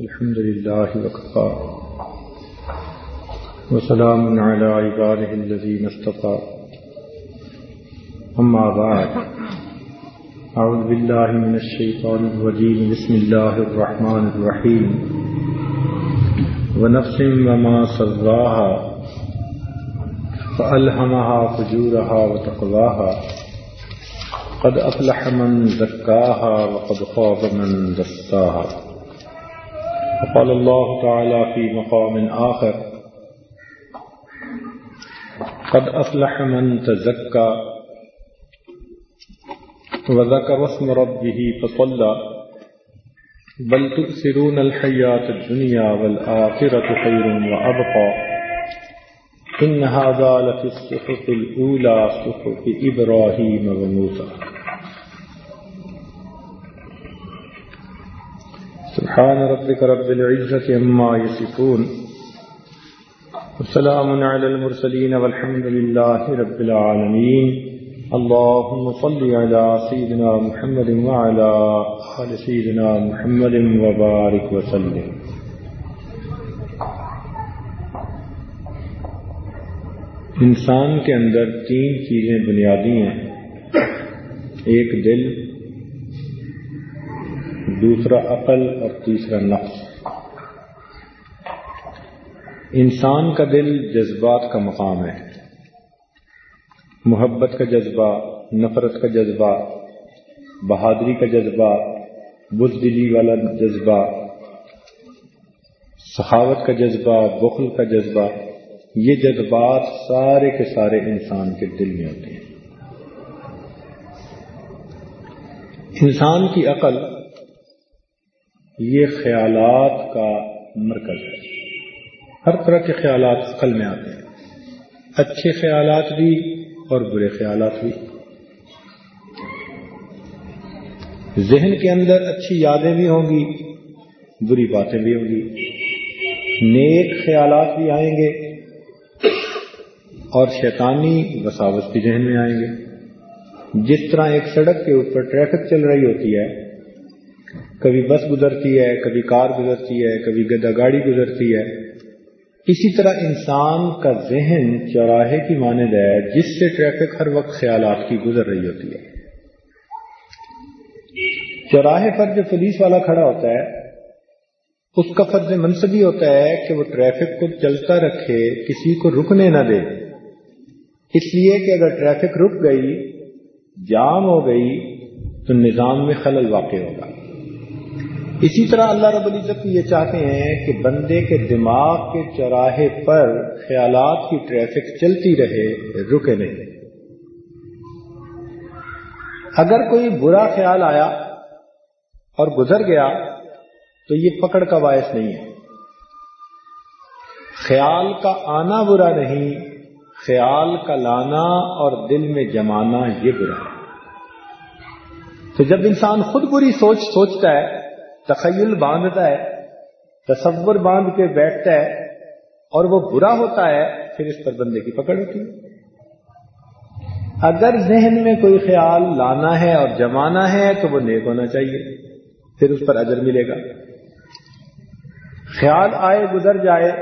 الحمد لله وكفى. وسلام على عباده الذين اصطفى. أما بعد. أعوذ بالله من الشيطان الرجيم. بسم الله الرحمن الرحيم. ونفس وما سواها فألهمها فجورها وتقواها. قد أفلح من زكاها وقد خاب من دساها. وقال الله تعالى في مقام آخر. قد أفلح من تزكى. وذكر اسم ربه فصلى. بل تؤثرون الحياة الدنيا والآخرة خير وأبقى. إن هذا لفي الصحف الأولى صحف إبراهيم وموسى. سبحان ربك رب العزة عما يصفون. وسلام على المرسلين والحمد لله رب العالمين. اللهم صل على سيدنا محمد وعلى آل سيدنا محمد وبارك وسلم. انسان کے اندر تین چیزیں بنیادی ہیں۔ ایک دل دوسرا عقل اور تیسرا نفس انسان کا دل جذبات کا مقام ہے۔ محبت کا جذبہ، نفرت کا جذبہ، بہادری کا جذبہ، بزدلی والا جذبہ، سخاوت کا جذبہ، بخل کا جذبہ، یہ جذبات سارے کے سارے انسان کے دل میں ہوتے ہیں۔ انسان کی عقل یہ خیالات کا مرکز ہے۔ ہر طرح کے خیالات عقل میں آتے ہیں۔ اچھے خیالات بھی اور برے خیالات بھی۔ ذہن کے اندر اچھی یادیں بھی ہوں گی، بری باتیں بھی ہوں گی۔ نیک خیالات بھی آئیں گے اور شیطانی وساوس بھی ذہن میں آئیں گے۔ جس طرح ایک سڑک کے اوپر ٹریفک چل رہی ہوتی ہے کبھی بس گزرتی ہے، کبھی کار گزرتی ہے، کبھی گدا گاڑی گزرتی ہے۔ اسی طرح انسان کا ذہن چوراہے کی مانند ہے، جس سے ٹریفک ہر وقت خیالات کی گزر رہی ہوتی ہے۔ چوراہے پر جو پولیس والا کھڑا ہوتا ہے، اس کا فرض منصبی ہوتا ہے کہ وہ ٹریفک کو چلتا رکھے، کسی کو رکنے نہ دے۔ اس لیے کہ اگر ٹریفک رک گئی، جام ہو گئی، تو نظام میں خلل واقع ہوگا۔ اسی طرح اللہ رب العزت یہ چاہتے ہیں کہ بندے کے دماغ کے چوراہے پر خیالات کی ٹریفک چلتی رہے، رکے نہیں۔ اگر کوئی برا خیال آیا اور گزر گیا تو یہ پکڑ کا باعث نہیں ہے۔ خیال کا آنا برا نہیں، خیال کا لانا اور دل میں جمانا یہ برا ہے۔ تو جب انسان خود بری سوچ سوچتا ہے تخیل باندھتا ہے، تصور باندھ کے بیٹھتا ہے اور وہ برا ہوتا ہے، پھر اس پر بندے کی پکڑ ہوتی اگر ذہن میں کوئی خیال لانا ہے اور جمانا ہے تو وہ نیک ہونا چاہیے، پھر اس پر اجر ملے گا۔ خیال آئے، گزر جائے،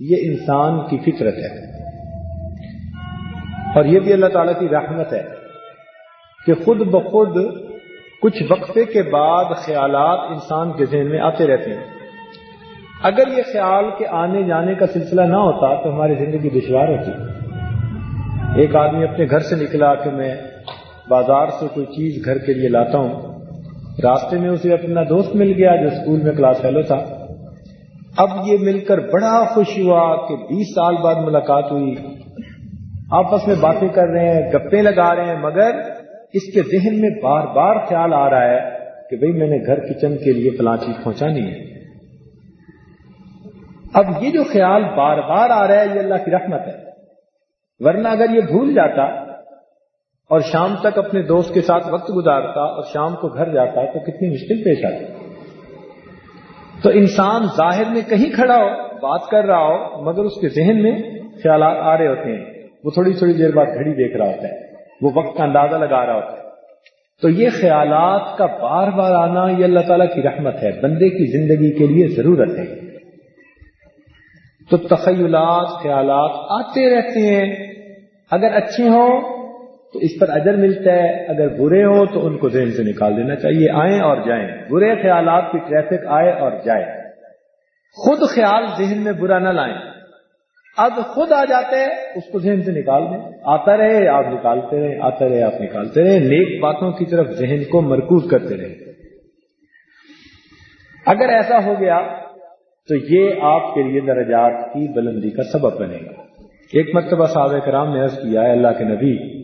یہ انسان کی فطرت ہے۔ اور یہ بھی اللہ تعالی کی رحمت ہے کہ خود بخود کچھ وقفے کے بعد خیالات انسان کے ذہن میں آتے رہتے ہیں۔ اگر یہ خیال کے آنے جانے کا سلسلہ نہ ہوتا تو ہماری زندگی دشوار ہوتی۔ ایک آدمی اپنے گھر سے نکلا کہ میں بازار سے کوئی چیز گھر کے لیے لاتا ہوں۔ راستے میں اسے اپنا دوست مل گیا جو اسکول میں کلاس فیلو تھا۔ اب یہ مل کر بڑا خوش ہوا کہ بیس سال بعد ملاقات ہوئی۔ آپس میں باتیں کر رہے ہیں گپے لگا رہے ہیں، مگر اس کے ذہن میں بار بار خیال آ رہا ہے کہ بھئی میں نے گھر کچن کے لیے فلاں چیز پہنچانی ہے۔ اب یہ جو خیال بار بار آ رہا ہے، یہ اللہ کی رحمت ہے۔ ورنہ اگر یہ بھول جاتا اور شام تک اپنے دوست کے ساتھ وقت گزارتا اور شام کو گھر جاتا تو کتنی مشکل پیش آتی۔ تو انسان ظاہر میں کہیں کھڑا ہو، بات کر رہا ہو، مگر اس کے ذہن میں خیالات آ رہے ہوتے ہیں۔ وہ تھوڑی تھوڑی دیر بعد گھڑی دیکھ رہا ہوتا ہے۔ وہ وقت کا اندازہ لگا رہا ہوتا ہے۔ تو یہ خیالات کا بار بار آنا یہ اللہ تعالیٰ کی رحمت ہے، بندے کی زندگی کے لیے ضرورت ہے۔ تو تخیلات، خیالات آتے رہتے ہیں۔ اگر اچھے ہوں تو اس پر اجر ملتا ہے، اگر برے ہوں تو ان کو ذہن سے نکال دینا چاہیے، آئیں اور جائیں۔ برے خیالات کی ٹریفک آئے اور جائے۔ خود خیال ذہن میں برا نہ لائیں۔ اب خود آ جاتے ہیں، اس کو ذہن سے نکال دیں آتا رہے، آپ نکالتے رہے، آتا رہے، آپ نکالتے رہے۔ نیک باتوں کی طرف ذہن کو مرکوز کرتے رہے۔ اگر ایسا ہو گیا، تو یہ آپ کے لیے درجات کی بلندی کا سبب بنے گا۔ ایک مرتبہ صاحب کرام نے عرض کیا ہے اللہ کے نبی،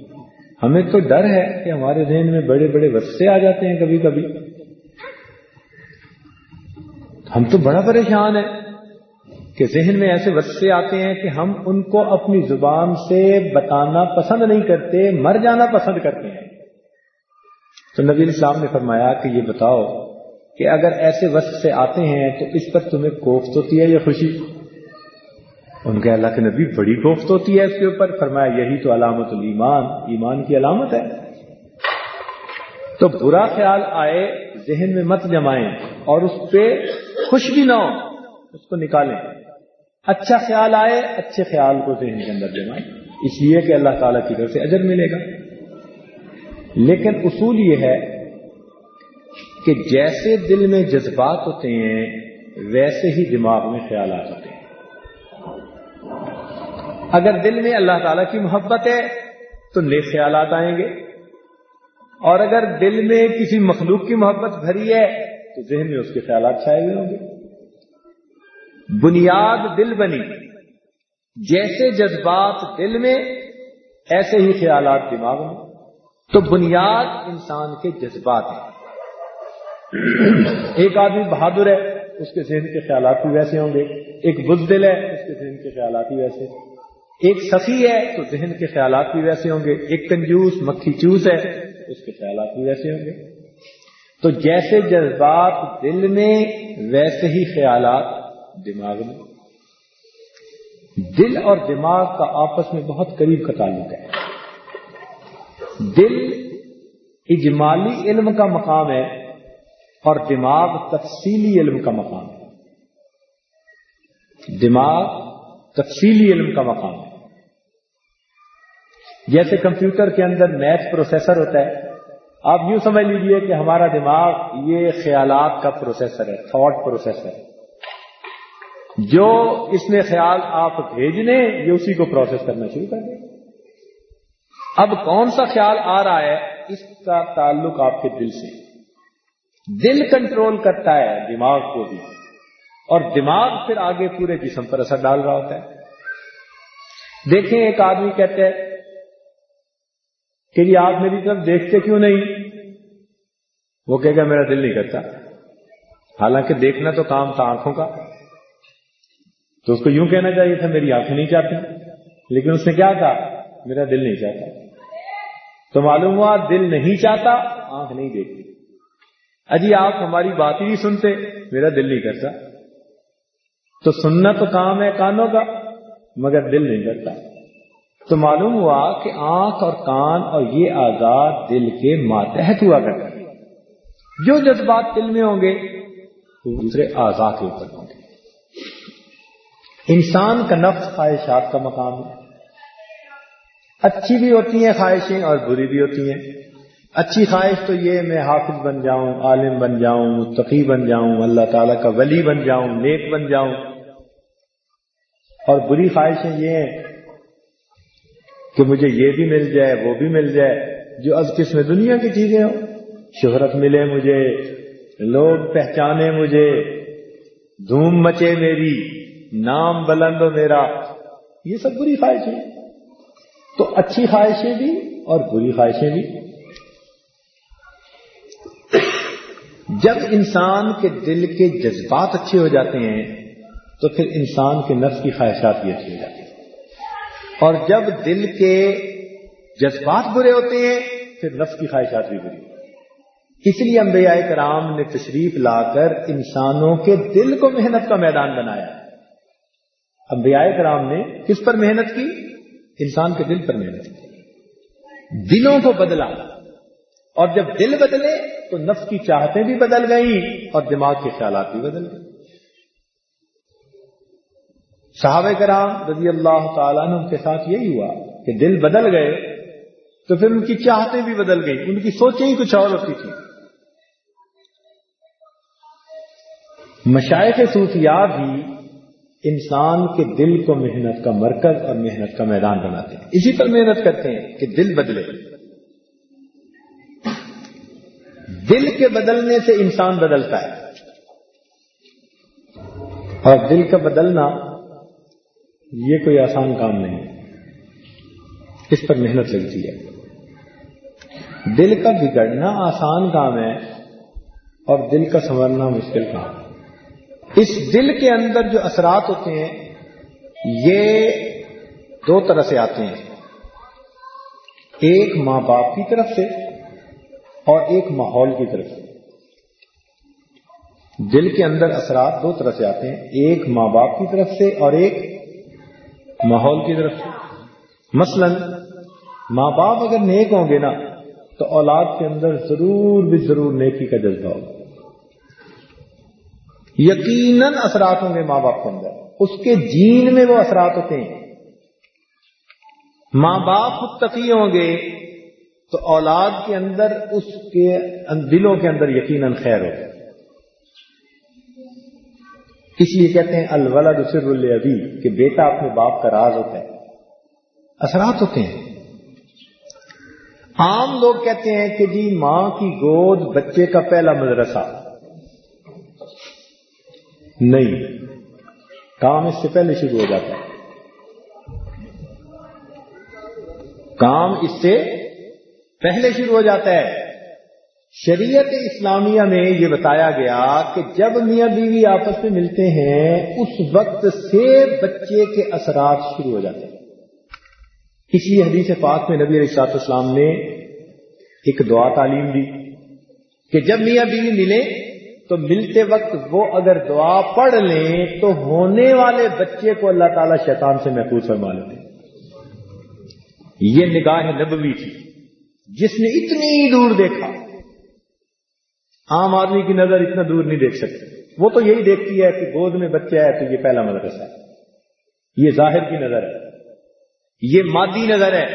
ہمیں تو ڈر ہے کہ ہمارے ذہن میں بڑے بڑے وسے آ جاتے ہیں کبھی کبھی۔ ہم تو بڑا پریشان ہیں۔ کہ ذہن میں ایسے وسے آتے ہیں کہ ہم ان کو اپنی زبان سے بتانا پسند نہیں کرتے، مر جانا پسند کرتے ہیں۔ تو نبی اسلام نے فرمایا کہ یہ بتاؤ کہ اگر ایسے وقت سے آتے ہیں تو اس پر تمہیں کوفت ہوتی ہے یا خوشی؟ ان کے اللہ کے نبی بڑی کوفت ہوتی ہے اس کے اوپر۔ فرمایا یہی تو علامت الایمان، ایمان کی علامت ہے۔ تو برا خیال آئے، ذہن میں مت جمائیں اور اس پہ خوش بھی نہ ہو اس کو نکالیں۔ اچھا خیال آئے، اچھے خیال کو ذہن کے اندر جمائیں۔ اس لیے کہ اللہ تعالیٰ کی طرف سے اجر ملے گا۔ لیکن اصول یہ ہے کہ جیسے دل میں جذبات ہوتے ہیں، ویسے ہی دماغ میں خیالات ہوتے ہیں۔ اگر دل میں اللہ تعالیٰ کی محبت ہے، تو نیک خیالات آئیں گے۔ اور اگر دل میں کسی مخلوق کی محبت بھری ہے، تو ذہن میں اس کے خیالات چھائے ہوئے ہوں گے۔ بنیاد دل بنی۔ جیسے جذبات دل میں، ایسے ہی خیالات دماغ میں۔ تو بنیاد انسان کے جذبات ہیں۔ ایک آدمی بہادر ہے، اس کے ذہن کے خیالات بھی ویسے ہوں گے۔ ایک بزدل ہے، اس کے ذہن کے خیالات بھی ویسے۔ ایک سخی ہے، تو ذہن کے خیالات بھی ویسے ہوں گے۔ ایک کنجوس، مکھی چوس ہے، اس کے خیالات بھی ویسے ہوں گے۔ تو جیسے جذبات دل میں، ویسے ہی خیالات دماغ میں۔ دل اور دماغ کا آپس میں بہت قریب کا تعلق ہے۔ دل اجمالی علم کا مقام ہے اور دماغ تفصیلی علم کا مقام ہے۔ دماغ تفصیلی علم کا مقام ہے۔ جیسے کمپیوٹر کے اندر میتھ پروسیسر ہوتا ہے، آپ یوں سمجھ لیجیے کہ ہمارا دماغ یہ خیالات کا پروسیسر ہے، تھاٹ پروسیسر ہے۔ جو اس میں خیال آپ بھیجنے، یہ اسی کو پروسیس کرنا شروع کر دیں اب کون سا خیال آ رہا ہے؟ اس کا تعلق آپ کے دل سے۔ دل کنٹرول کرتا ہے دماغ کو بھی۔ اور دماغ پھر آگے پورے جسم پر اثر ڈال رہا ہوتا ہے۔ دیکھیں، ایک آدمی کہتے ہیں کہ جی آپ میری طرف دیکھتے کیوں نہیں؟ وہ کہے گا، میرا دل نہیں کرتا۔ حالانکہ دیکھنا تو کام تھا آنکھوں کا۔ تو اس کو یوں کہنا چاہیے تھا، میری آنکھیں نہیں چاہتی۔ لیکن اس نے کیا کہا؟ میرا دل نہیں چاہتا۔ تو معلوم ہوا، دل نہیں چاہتا، آنکھ نہیں دیکھتی۔ اجی، آپ ہماری بات ہی نہیں سنتے، میرا دل نہیں کرتا۔ تو سننا تو کام ہے کانوں کا، مگر دل نہیں کرتا۔ تو معلوم ہوا کہ آنکھ اور کان اور یہ آزاد دل کے ماتحت ہوا کرتے ہیں جو جذبات دل میں ہوں گے، وہ دوسرے آزاد کے اوپر ہوں گے۔ انسان کا نفس خواہشات کا مقام ہے۔ اچھی بھی ہوتی ہیں خواہشیں اور بری بھی ہوتی ہیں۔ اچھی خواہش تو یہ میں حافظ بن جاؤں، عالم بن جاؤں، متقی بن جاؤں، اللہ تعالیٰ کا ولی بن جاؤں، نیک بن جاؤں۔ اور بری خواہشیں یہ ہیں کہ مجھے یہ بھی مل جائے، وہ بھی مل جائے، جو اب کس میں دنیا کی چیزیں ہوں۔ شہرت ملے مجھے، لوگ پہچانے مجھے، دھوم مچے میری۔ نام بلند ہو میرا۔ یہ سب بری خواہشیں۔ تو اچھی خواہشیں بھی اور بری خواہشیں بھی۔ جب انسان کے دل کے جذبات اچھے ہو جاتے ہیں، تو پھر انسان کے نفس کی خواہشات بھی اچھی ہو جاتی ہیں۔ اور جب دل کے جذبات برے ہوتے ہیں، پھر نفس کی خواہشات بھی بری۔ اس لیے انبیاء کرام نے تشریف لا کر انسانوں کے دل کو محنت کا میدان بنایا۔ انبیاء کرام نے کس پر محنت کی؟ انسان کے دل پر محنت کی۔ دلوں کو بدلا۔ اور جب دل بدلے تو نفس کی چاہتیں بھی بدل گئیں اور دماغ کے خیالات بھی بدل گئے۔ صحابہ کرام رضی اللہ تعالیٰ عنہ کے ساتھ یہی ہوا کہ دل بدل گئے تو پھر ان کی چاہتیں بھی بدل گئی ان کی سوچیں ہی کچھ اور ہوتی تھی مشائق صوفیاء بھی انسان کے دل کو محنت کا مرکز اور محنت کا میدان بناتے ہیں۔ اسی پر محنت کرتے ہیں کہ دل بدلے۔ دل کے بدلنے سے انسان بدلتا ہے۔ اور دل کا بدلنا یہ کوئی آسان کام نہیں۔ اس پر محنت لگتی ہے۔ دل کا بگڑنا آسان کام ہے اور دل کا سنورنا مشکل کام۔ ہے اس دل کے اندر جو اثرات ہوتے ہیں، یہ دو طرح سے آتے ہیں۔ ایک ماں باپ کی طرف سے اور ایک ماحول کی طرف سے۔ دل کے اندر اثرات دو طرح سے آتے ہیں، ایک ماں باپ کی طرف سے اور ایک ماحول کی طرف سے۔ مثلا، ماں باپ اگر نیک ہوں گے نا، تو اولاد کے اندر ضرور بھی ضرور نیکی کا جذبہ ہوگا۔ یقیناً اثرات ہوں گے ماں باپ کے اندر۔ اس کے جین میں وہ اثرات ہوتے ہیں۔ ماں باپ متقی ہوں گے تو اولاد کے اندر، اس کے دلوں کے اندر یقیناً خیر ہو اس لیے کہتے ہیں، الولد سر ابھی کہ بیٹا اپنے باپ کا راز ہوتا ہے۔ اثرات ہوتے ہیں۔ عام لوگ کہتے ہیں کہ جی ماں کی گود بچے کا پہلا مدرسہ۔ نہیں۔ کام اس سے پہلے شروع ہو جاتا ہے۔ کام اس سے پہلے شروع ہو جاتا ہے۔ شریعت اسلامیہ میں یہ بتایا گیا کہ جب میاں بیوی آپس میں ملتے ہیں، اس وقت سے بچے کے اثرات شروع ہو جاتے ہیں۔ اس لیے حدیث پاک میں نبی علیہ اسلام نے ایک دعا تعلیم دی کہ جب میاں بیوی ملے تو ملتے وقت وہ اگر دعا پڑھ لیں تو ہونے والے بچے کو اللہ تعالی شیطان سے محفوظ فرما لیتے یہ نگاہ نبوی تھی۔ جس نے اتنی دور دیکھا۔ عام آدمی کی نظر اتنا دور نہیں دیکھ سکتے۔ وہ تو یہی دیکھتی ہے کہ گود میں بچہ ہے تو یہ پہلا مدرسہ ہے۔ یہ ظاہر کی نظر ہے۔ یہ مادی نظر ہے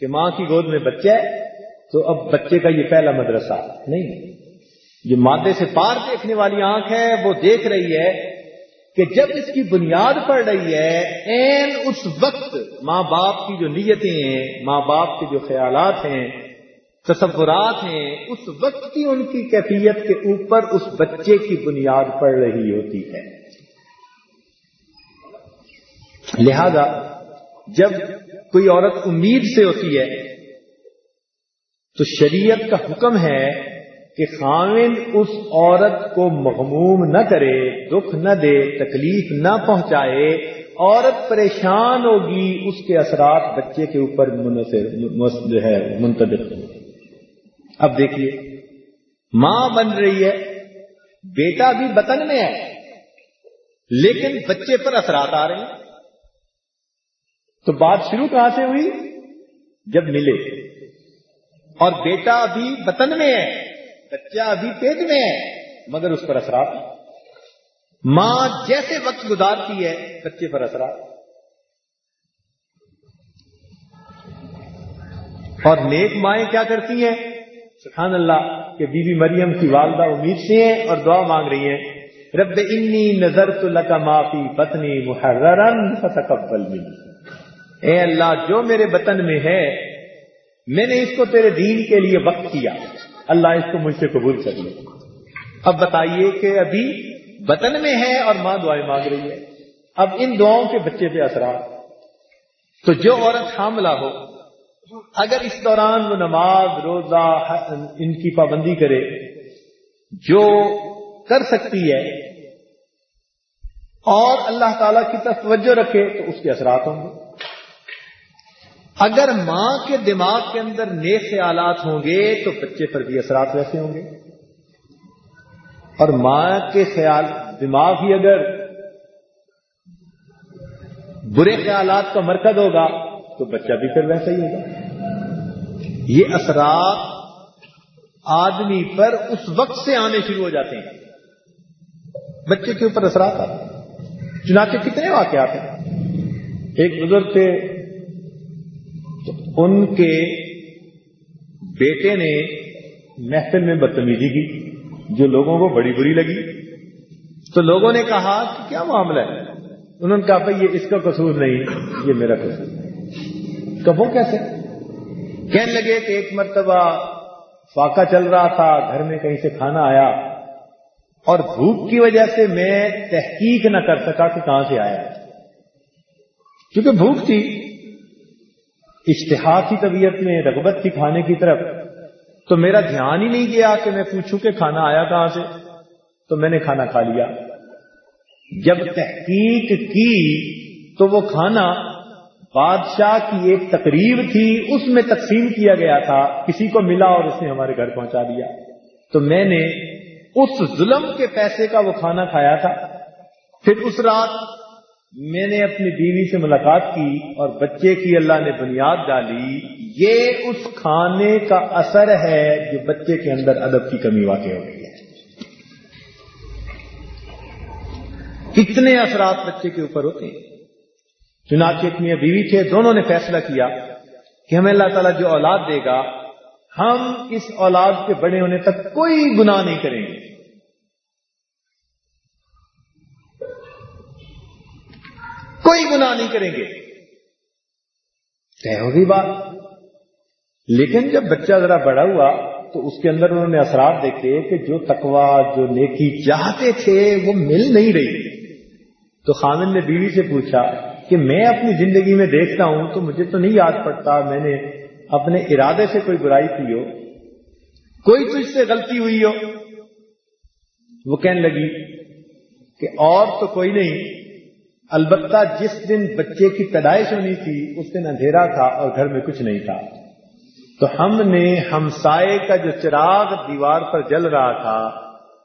کہ ماں کی گود میں بچہ ہے تو اب بچے کا یہ پہلا مدرسہ نہیں۔ یہ مادے سے پار دیکھنے والی آنکھ ہے، وہ دیکھ رہی ہے کہ جب اس کی بنیاد پڑ رہی ہے، این اس وقت ماں باپ کی جو نیتیں ہیں، ماں باپ کے جو خیالات ہیں، تصورات ہیں، اس وقت کی ان کی کیفیت کے اوپر اس بچے کی بنیاد پڑ رہی ہوتی ہے۔ لہذا جب کوئی عورت امید سے ہوتی ہے، تو شریعت کا حکم ہے کہ خامن اس عورت کو مغموم نہ کرے، دکھ نہ دے، تکلیف نہ پہنچائے، عورت پریشان ہوگی، اس کے اثرات بچے کے اوپر جو ہے منتظر اب دیکھیے، ماں بن رہی ہے، بیٹا بھی بطن میں ہے، لیکن بچے پر اثرات آ رہے ہیں۔ تو بات شروع کہاں سے ہوئی؟ جب ملے۔ اور بیٹا ابھی بطن میں ہے۔ بچہ ابھی پیٹ میں ہے، مگر اس پر اثرات ماں جیسے وقت گزارتی ہے بچے پر اثرات اور نیک مائیں کیا کرتی ہیں؟ سبحان اللہ، کہ بی بی مریم کی والدہ امید سے ہیں اور دعا مانگ رہی ہیں۔ رب انی نظر تو لکا معافی پتنی محررن فتقبل منی۔ اے اللہ، جو میرے بطن میں ہے، میں نے اس کو تیرے دین کے لیے وقت کیا۔ اللہ اس کو مجھ سے قبول کر لے۔ اب بتائیے کہ ابھی بطن میں ہے اور ماں دعائیں مانگ رہی ہے۔ اب ان دعاؤں کے بچے پہ اثرات۔ تو جو عورت حاملہ ہو، اگر اس دوران وہ نماز، روزہ، ان کی پابندی کرے، جو کر سکتی ہے، اور اللہ تعالی کی طرف توجہ رکھے، تو اس کے اثرات ہوں گے۔ اگر ماں کے دماغ کے اندر نیک خیالات ہوں گے تو بچے پر بھی اثرات ویسے ہوں گے۔ اور ماں کے خیال، دماغ ہی اگر برے خیالات کا مرکز ہوگا تو بچہ بھی پھر ویسا ہی ہوگا۔ یہ اثرات آدمی پر اس وقت سے آنے شروع ہو جاتے ہیں۔ بچے کے اوپر اثرات آتے ہیں۔ چنانچہ کتنے واقعات ہیں۔ ایک بزرگ تھے ان کے بیٹے نے محفل میں بدتمیزی کی، جو لوگوں کو بڑی بری لگی۔ تو لوگوں نے کہا کہ کیا معاملہ ہے؟ انہوں نے کہا، بھائی، یہ اس کا قصور نہیں، یہ میرا قصور ہے تو وہ کیسے؟ کہنے لگے کہ ایک مرتبہ فاقہ چل رہا تھا، گھر میں کہیں سے کھانا آیا اور بھوک کی وجہ سے میں تحقیق نہ کر سکا کہ کہاں سے آیا۔ کیونکہ بھوک تھی۔ اشتہار کی طبیعت میں، رغبت تھی کھانے کی طرف۔ تو میرا دھیان ہی نہیں گیا کہ میں پوچھوں کہ کھانا آیا کہاں سے؟ تو میں نے کھانا کھا لیا۔ جب تحقیق کی تو وہ کھانا بادشاہ کی ایک تقریب تھی، اس میں تقسیم کیا گیا تھا۔ کسی کو ملا اور اس نے ہمارے گھر پہنچا دیا۔ تو میں نے اس ظلم کے پیسے کا وہ کھانا کھایا تھا۔ پھر اس رات میں نے اپنی بیوی سے ملاقات کی اور بچے کی اللہ نے بنیاد ڈالی، یہ اس کھانے کا اثر ہے جو بچے کے اندر ادب کی کمی واقع ہو گئی ہے۔ کتنے اثرات بچے کے اوپر ہوتے ہیں۔ چنانچہ اتنی بیوی تھے، دونوں نے فیصلہ کیا کہ ہمیں اللہ تعالیٰ جو اولاد دے گا، ہم اس اولاد کے بڑے ہونے تک کوئی گناہ نہیں کریں گے۔ کوئی گناہ نہیں کریں گے۔ طے ہوگی بات۔ لیکن جب بچہ ذرا بڑا ہوا تو اس کے اندر انہوں نے اثرات دیکھے کہ جو تقوا جو نیکی چاہتے تھے وہ مل نہیں رہی۔ تو خامن نے بیوی سے پوچھا کہ میں اپنی زندگی میں دیکھتا ہوں تو مجھے تو نہیں یاد پڑتا میں نے اپنے ارادے سے کوئی برائی کی ہو۔ کوئی تو اس سے غلطی ہوئی ہو؟ وہ کہنے لگی کہ اور تو کوئی نہیں۔ البتہ جس دن بچے کی پیدائش ہونی تھی، اس دن اندھیرا تھا اور گھر میں کچھ نہیں تھا۔ تو ہم نے ہمسائے کا جو چراغ دیوار پر جل رہا تھا،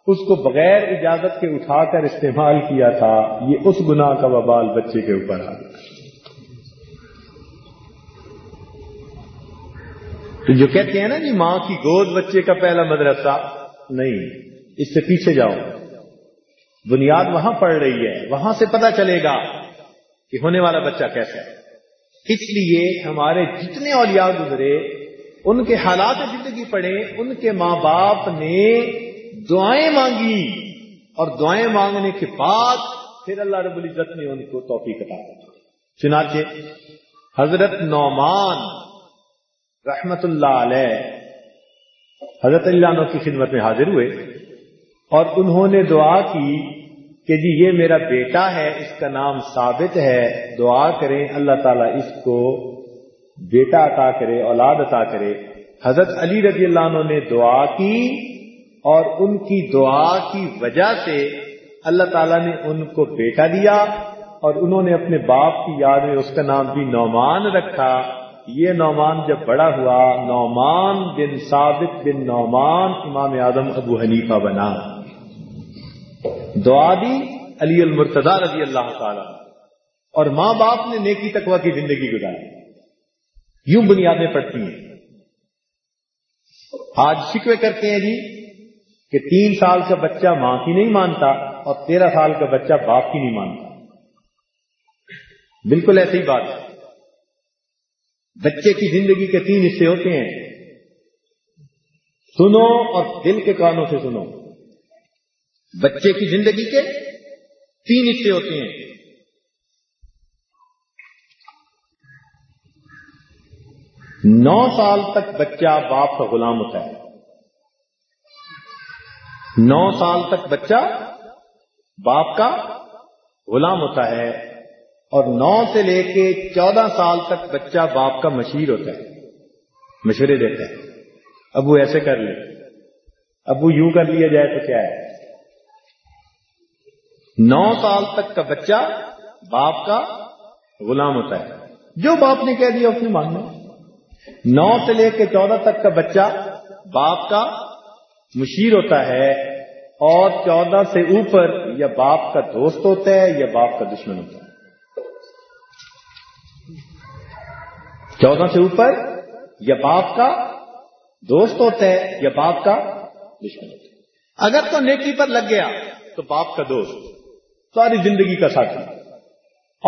اس کو بغیر اجازت کے اٹھا کر استعمال کیا تھا، یہ اس گناہ کا وبال بچے کے اوپر آ گیا۔ تو جو کہتے ہیں نا جی ماں کی گود بچے کا پہلا مدرسہ، نہیں، اس سے پیچھے جاؤ۔ بنیاد وہاں پڑ رہی ہے، وہاں سے پتا چلے گا کہ ہونے والا بچہ کیسا ہے۔ اس لیے ہمارے جتنے اولیاء گزرے، ان کے حالات زندگی پڑے ان کے ماں باپ نے دعائیں مانگی اور دعائیں مانگنے کے بعد پھر اللہ رب العزت نے ان کو توفیق عطا چنانچہ حضرت نعمان رحمت اللہ علیہ حضرت اللہ کی خدمت میں حاضر ہوئے۔ اور انہوں نے دعا کی کہ جی یہ میرا بیٹا ہے، اس کا نام ثابت ہے، دعا کریں، اللہ تعالیٰ اس کو بیٹا عطا کرے، اولاد عطا کرے۔ حضرت علی رضی اللہ عنہ نے دعا کی اور ان کی دعا کی وجہ سے اللہ تعالیٰ نے ان کو بیٹا دیا اور انہوں نے اپنے باپ کی یاد میں اس کا نام بھی نعمان رکھا۔ یہ نعمان جب بڑا ہوا، نعمان بن ثابت بن نعمان امام اعظم ابو حنیفہ بنا۔ دعا دی علی المرتضی رضی اللہ تعالی اور ماں باپ نے نیکی تقوی کی زندگی گزاری۔ یوں بنیادیں پڑتی ہیں۔ آج شکوے کرتے ہیں جی کہ تین سال کا بچہ ماں کی نہیں مانتا اور تیرہ سال کا بچہ باپ کی نہیں مانتا۔ بالکل ایسی ہی بات ہے۔ بچے کی زندگی کے تین حصے ہوتے ہیں۔ سنو اور دل کے کانوں سے سنو۔ بچے کی زندگی کے تین حصے ہوتے ہیں۔ نو سال تک بچہ باپ کا غلام ہوتا ہے۔ نو سال تک بچہ باپ کا غلام ہوتا ہے اور نو سے لے کے چودہ سال تک بچہ باپ کا مشیر ہوتا ہے۔ مشورے دیتا ہے۔ ابو ایسے کر لے۔ ابو یوں کر لیا جائے تو کیا ہے؟ نو سال تک کا بچہ باپ کا غلام ہوتا ہے۔ جو باپ نے کہہ دیا اس نے ماننا نو سے لے کے چودہ تک کا بچہ باپ کا مشیر ہوتا ہے اور چودہ سے اوپر یا باپ کا دوست ہوتا ہے یا باپ کا دشمن ہوتا ہے۔ چودہ سے اوپر یا باپ کا دوست ہوتا ہے یا باپ کا دشمن ہوتا ہے۔ اگر تو نیکی پر لگ گیا تو باپ کا دوست۔ ساری زندگی کا ساتھی۔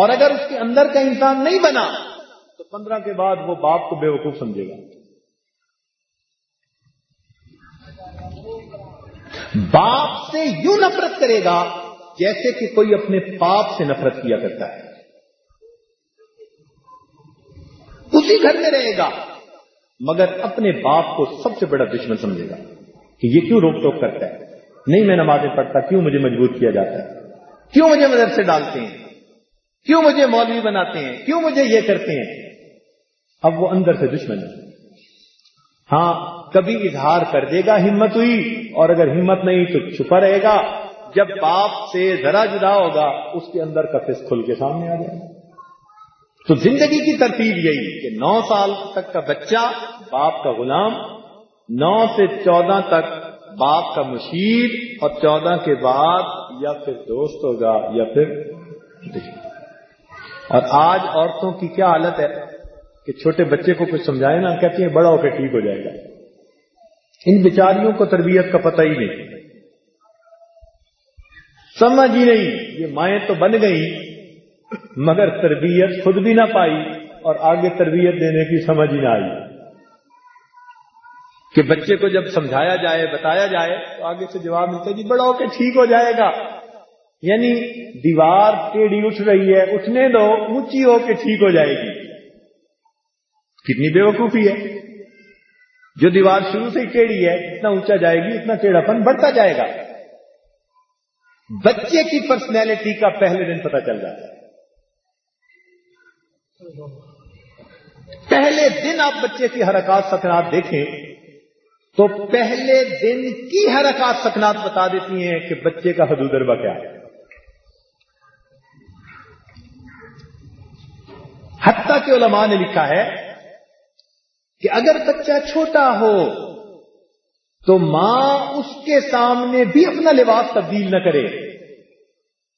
اور اگر اس کے اندر کا انسان نہیں بنا، تو پندرہ کے بعد وہ باپ کو بے وقوف سمجھے گا۔ باپ سے یوں نفرت کرے گا جیسے کہ کوئی اپنے باپ سے نفرت کیا کرتا ہے۔ اسی گھر میں رہے گا، مگر اپنے باپ کو سب سے بڑا دشمن سمجھے گا کہ یہ کیوں روک ٹوک کرتا ہے؟ نہیں، میں نمازیں پڑھتا، کیوں مجھے مجبور کیا جاتا ہے؟ کیوں مجھے مدرسے ڈالتے ہیں؟ کیوں مجھے مولوی بناتے ہیں؟ کیوں مجھے یہ کرتے ہیں؟ اب وہ اندر سے دشمن ہے۔ ہاں کبھی اظہار کر دے گا ہمت ہوئی، اور اگر ہمت نہیں تو چھپا رہے گا۔ جب باپ سے ذرا جدا ہوگا، اس کے اندر کا فس کھل کے سامنے آ جائے گا۔ تو زندگی کی ترتیب یہی کہ نو سال تک کا بچہ باپ کا غلام، نو سے چودہ تک باپ کا مشیر اور چودہ کے بعد یا پھر دوست ہوگا یا پھر اور آج عورتوں کی کیا حالت ہے کہ چھوٹے بچے کو کچھ سمجھائے نا کہتے ہیں بڑا ہو کے ٹھیک ہو جائے گا۔ ان بیچاریوں کو تربیت کا پتہ ہی نہیں۔ سمجھ ہی نہیں۔ یہ مائیں تو بن گئی مگر تربیت خود بھی نہ پائی اور آگے تربیت دینے کی سمجھ ہی نہ آئی۔ کہ بچے کو جب سمجھایا جائے، بتایا جائے، تو آگے سے جواب ملتا ہے جی بڑا ہو کے ٹھیک ہو جائے گا. یعنی دیوار ٹیڑھی اٹھ رہی ہے، اٹھنے دو، اونچی ہو کے ٹھیک ہو جائے گی۔ کتنی بے وقوفی ہے۔ جو دیوار شروع سے ہی ٹیڑھی ہے اتنا اونچا جائے گی، اتنا ٹیڑھا پن بڑھتا جائے گا۔ بچے کی پرسنالٹی کا پہلے دن پتہ چل جاتا ہے۔ پہلے دن آپ بچے کی حرکات سکنات دیکھیں۔ تو پہلے دن کی حرکات سکنات بتا دیتی ہیں کہ بچے کا حدود اربا کیا ہے؟ حتیٰ کہ علماء نے لکھا ہے کہ اگر بچہ چھوٹا ہو تو ماں اس کے سامنے بھی اپنا لباس تبدیل نہ کرے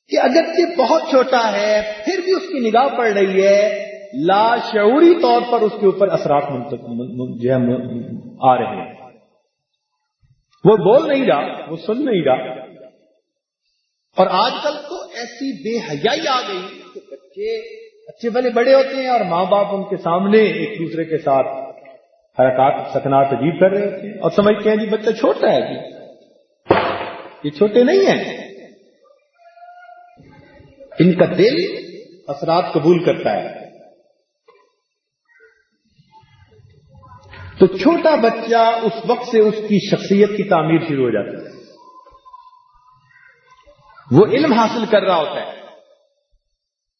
کہ اگر یہ بہت چھوٹا ہے، پھر بھی اس کی نگاہ پڑ رہی ہے، لاشعوری طور پر اس کے اوپر اثرات جو ہے آ رہے ہیں۔ وہ بول نہیں رہا، وہ سن نہیں رہا۔ اور آج کل تو ایسی بے حیائی آ گئی کہ بچے بچے بھلے بڑے ہوتے ہیں اور ماں باپ ان کے سامنے ایک دوسرے کے ساتھ حرکات سکنات عجیب کر رہے ہوتے ہیں۔ اور سمجھتے ہیں جی بچہ چھوٹا ہے جی۔ یہ چھوٹے نہیں ہیں۔ ان کا دل اثرات قبول کرتا ہے۔ تو چھوٹا بچہ اس وقت سے اس کی شخصیت کی تعمیر شروع ہو جاتی ہے۔ وہ علم حاصل کر رہا ہوتا ہے۔